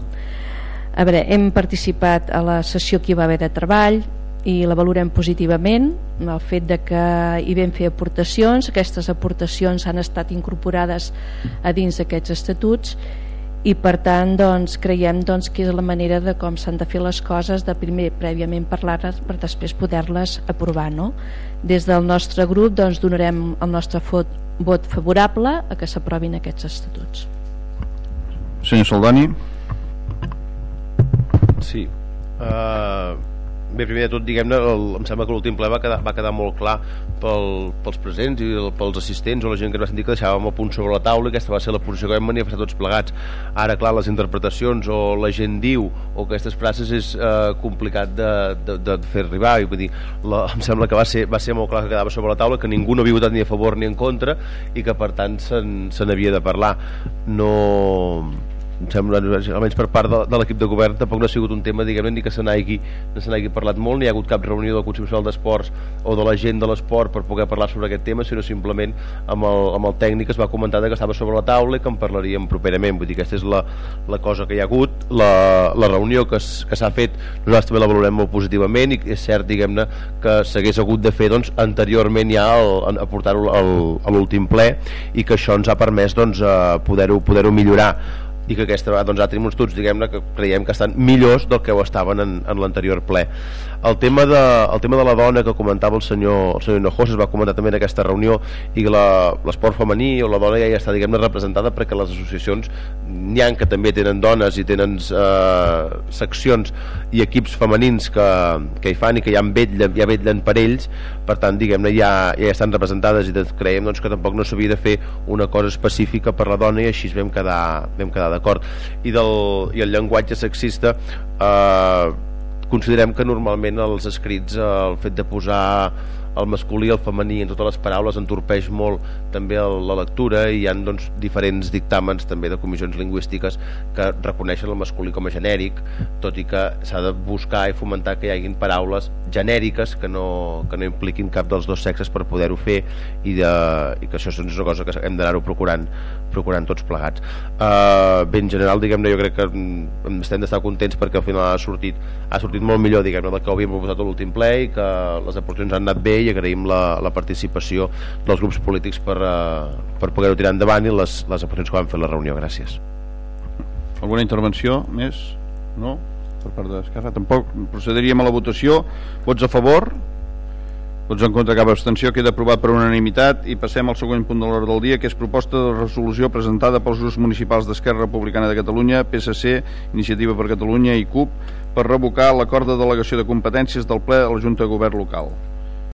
a veure, hem participat a la sessió que hi va haver de treball i la valorem positivament el fet de que hi vam fer aportacions aquestes aportacions han estat incorporades a dins d'aquests estatuts i per tant doncs, creiem doncs, que és la manera de com s'han de fer les coses de primer prèviament parlar-les per després poder-les aprovar no? des del nostre grup doncs, donarem el nostre vot, favorable a que s'aprovin aquests estatuts. Senyor Soldani Sí. Uh, Bé, primer de tot, diguem-ne, em sembla que l'últim ple va quedar, va quedar molt clar pel, pels presents i pels assistents o la gent que va sentir que deixàvem el punt sobre la taula i aquesta va ser la posició que vam manifestar tots plegats. Ara, clar, les interpretacions o la gent diu o aquestes frases és eh, complicat de, de, de fer arribar i vull dir, la, em sembla que va ser, va ser molt clar que quedava sobre la taula que ningú no havia votat ni a favor ni en contra i que per tant se n'havia de parlar no em sembla, almenys per part de, de l'equip de govern tampoc no ha sigut un tema diguem ni que se n'hagi no parlat molt, ni ha hagut cap reunió del Consell Nacional d'Esports o de la gent de l'esport per poder parlar sobre aquest tema, sinó simplement amb el, amb el tècnic es va comentar que estava sobre la taula i que en parlaríem properament. Vull dir que aquesta és la, la cosa que hi ha hagut la, la reunió que s'ha fet nosaltres també la valorem molt positivament i és cert diguem-ne que s'hagués hagut de fer doncs, anteriorment ja el, a portar-ho a l'últim ple i que això ens ha permès doncs, poder-ho poder, -ho, millorar i que aquesta vegada doncs, ha tingut uns diguem-ne que creiem que estan millors del que ho estaven en, en l'anterior ple el tema, de, el tema de la dona que comentava el senyor, el senyor Hinojosa es va comentar també en aquesta reunió i l'esport femení o la dona ja, ja està diguem-ne representada perquè les associacions n'hi han que també tenen dones i tenen eh, seccions i equips femenins que, que hi fan i que ja, vetllen, ja vetllen per ells. Per tant diguem-ne ja, ja estan representades i creiem doncs, que tampoc no s'havia de fer una cosa específica per la dona i així vam quedar, quedar d'acord. I, del, i el llenguatge sexista eh, considerem que normalment els escrits el fet de posar el masculí i el femení en totes les paraules entorpeix molt també la lectura i hi ha doncs, diferents dictàmens també de comissions lingüístiques que reconeixen el masculí com a genèric tot i que s'ha de buscar i fomentar que hi hagin paraules genèriques que no, que no impliquin cap dels dos sexes per poder-ho fer i, de, i que això és una cosa que hem d'anar-ho procurant procurant tots plegats. Uh, ben general diguem-ne jo crec que mm, estem d'estar contents perquè al final ha sortit, ha sortit molt millor diguem-ne del que havíem proposat a l'últim ple i que les aportacions han anat bé i agraïm la, la participació dels grups polítics per, uh, per poder-ho tirar endavant i les, les aportacions que van fer la reunió. Gràcies. Alguna intervenció més? no? per part d'Esquerra? Tampoc procediríem a la votació. Vots a favor vots en contra cap abstenció queda aprovat per unanimitat i passem al següent punt de l'hora del dia que és proposta de resolució presentada pels grups municipals d'Esquerra Republicana de Catalunya PSC, Iniciativa per Catalunya i CUP per revocar l'acord de delegació de competències del ple de la Junta de Govern local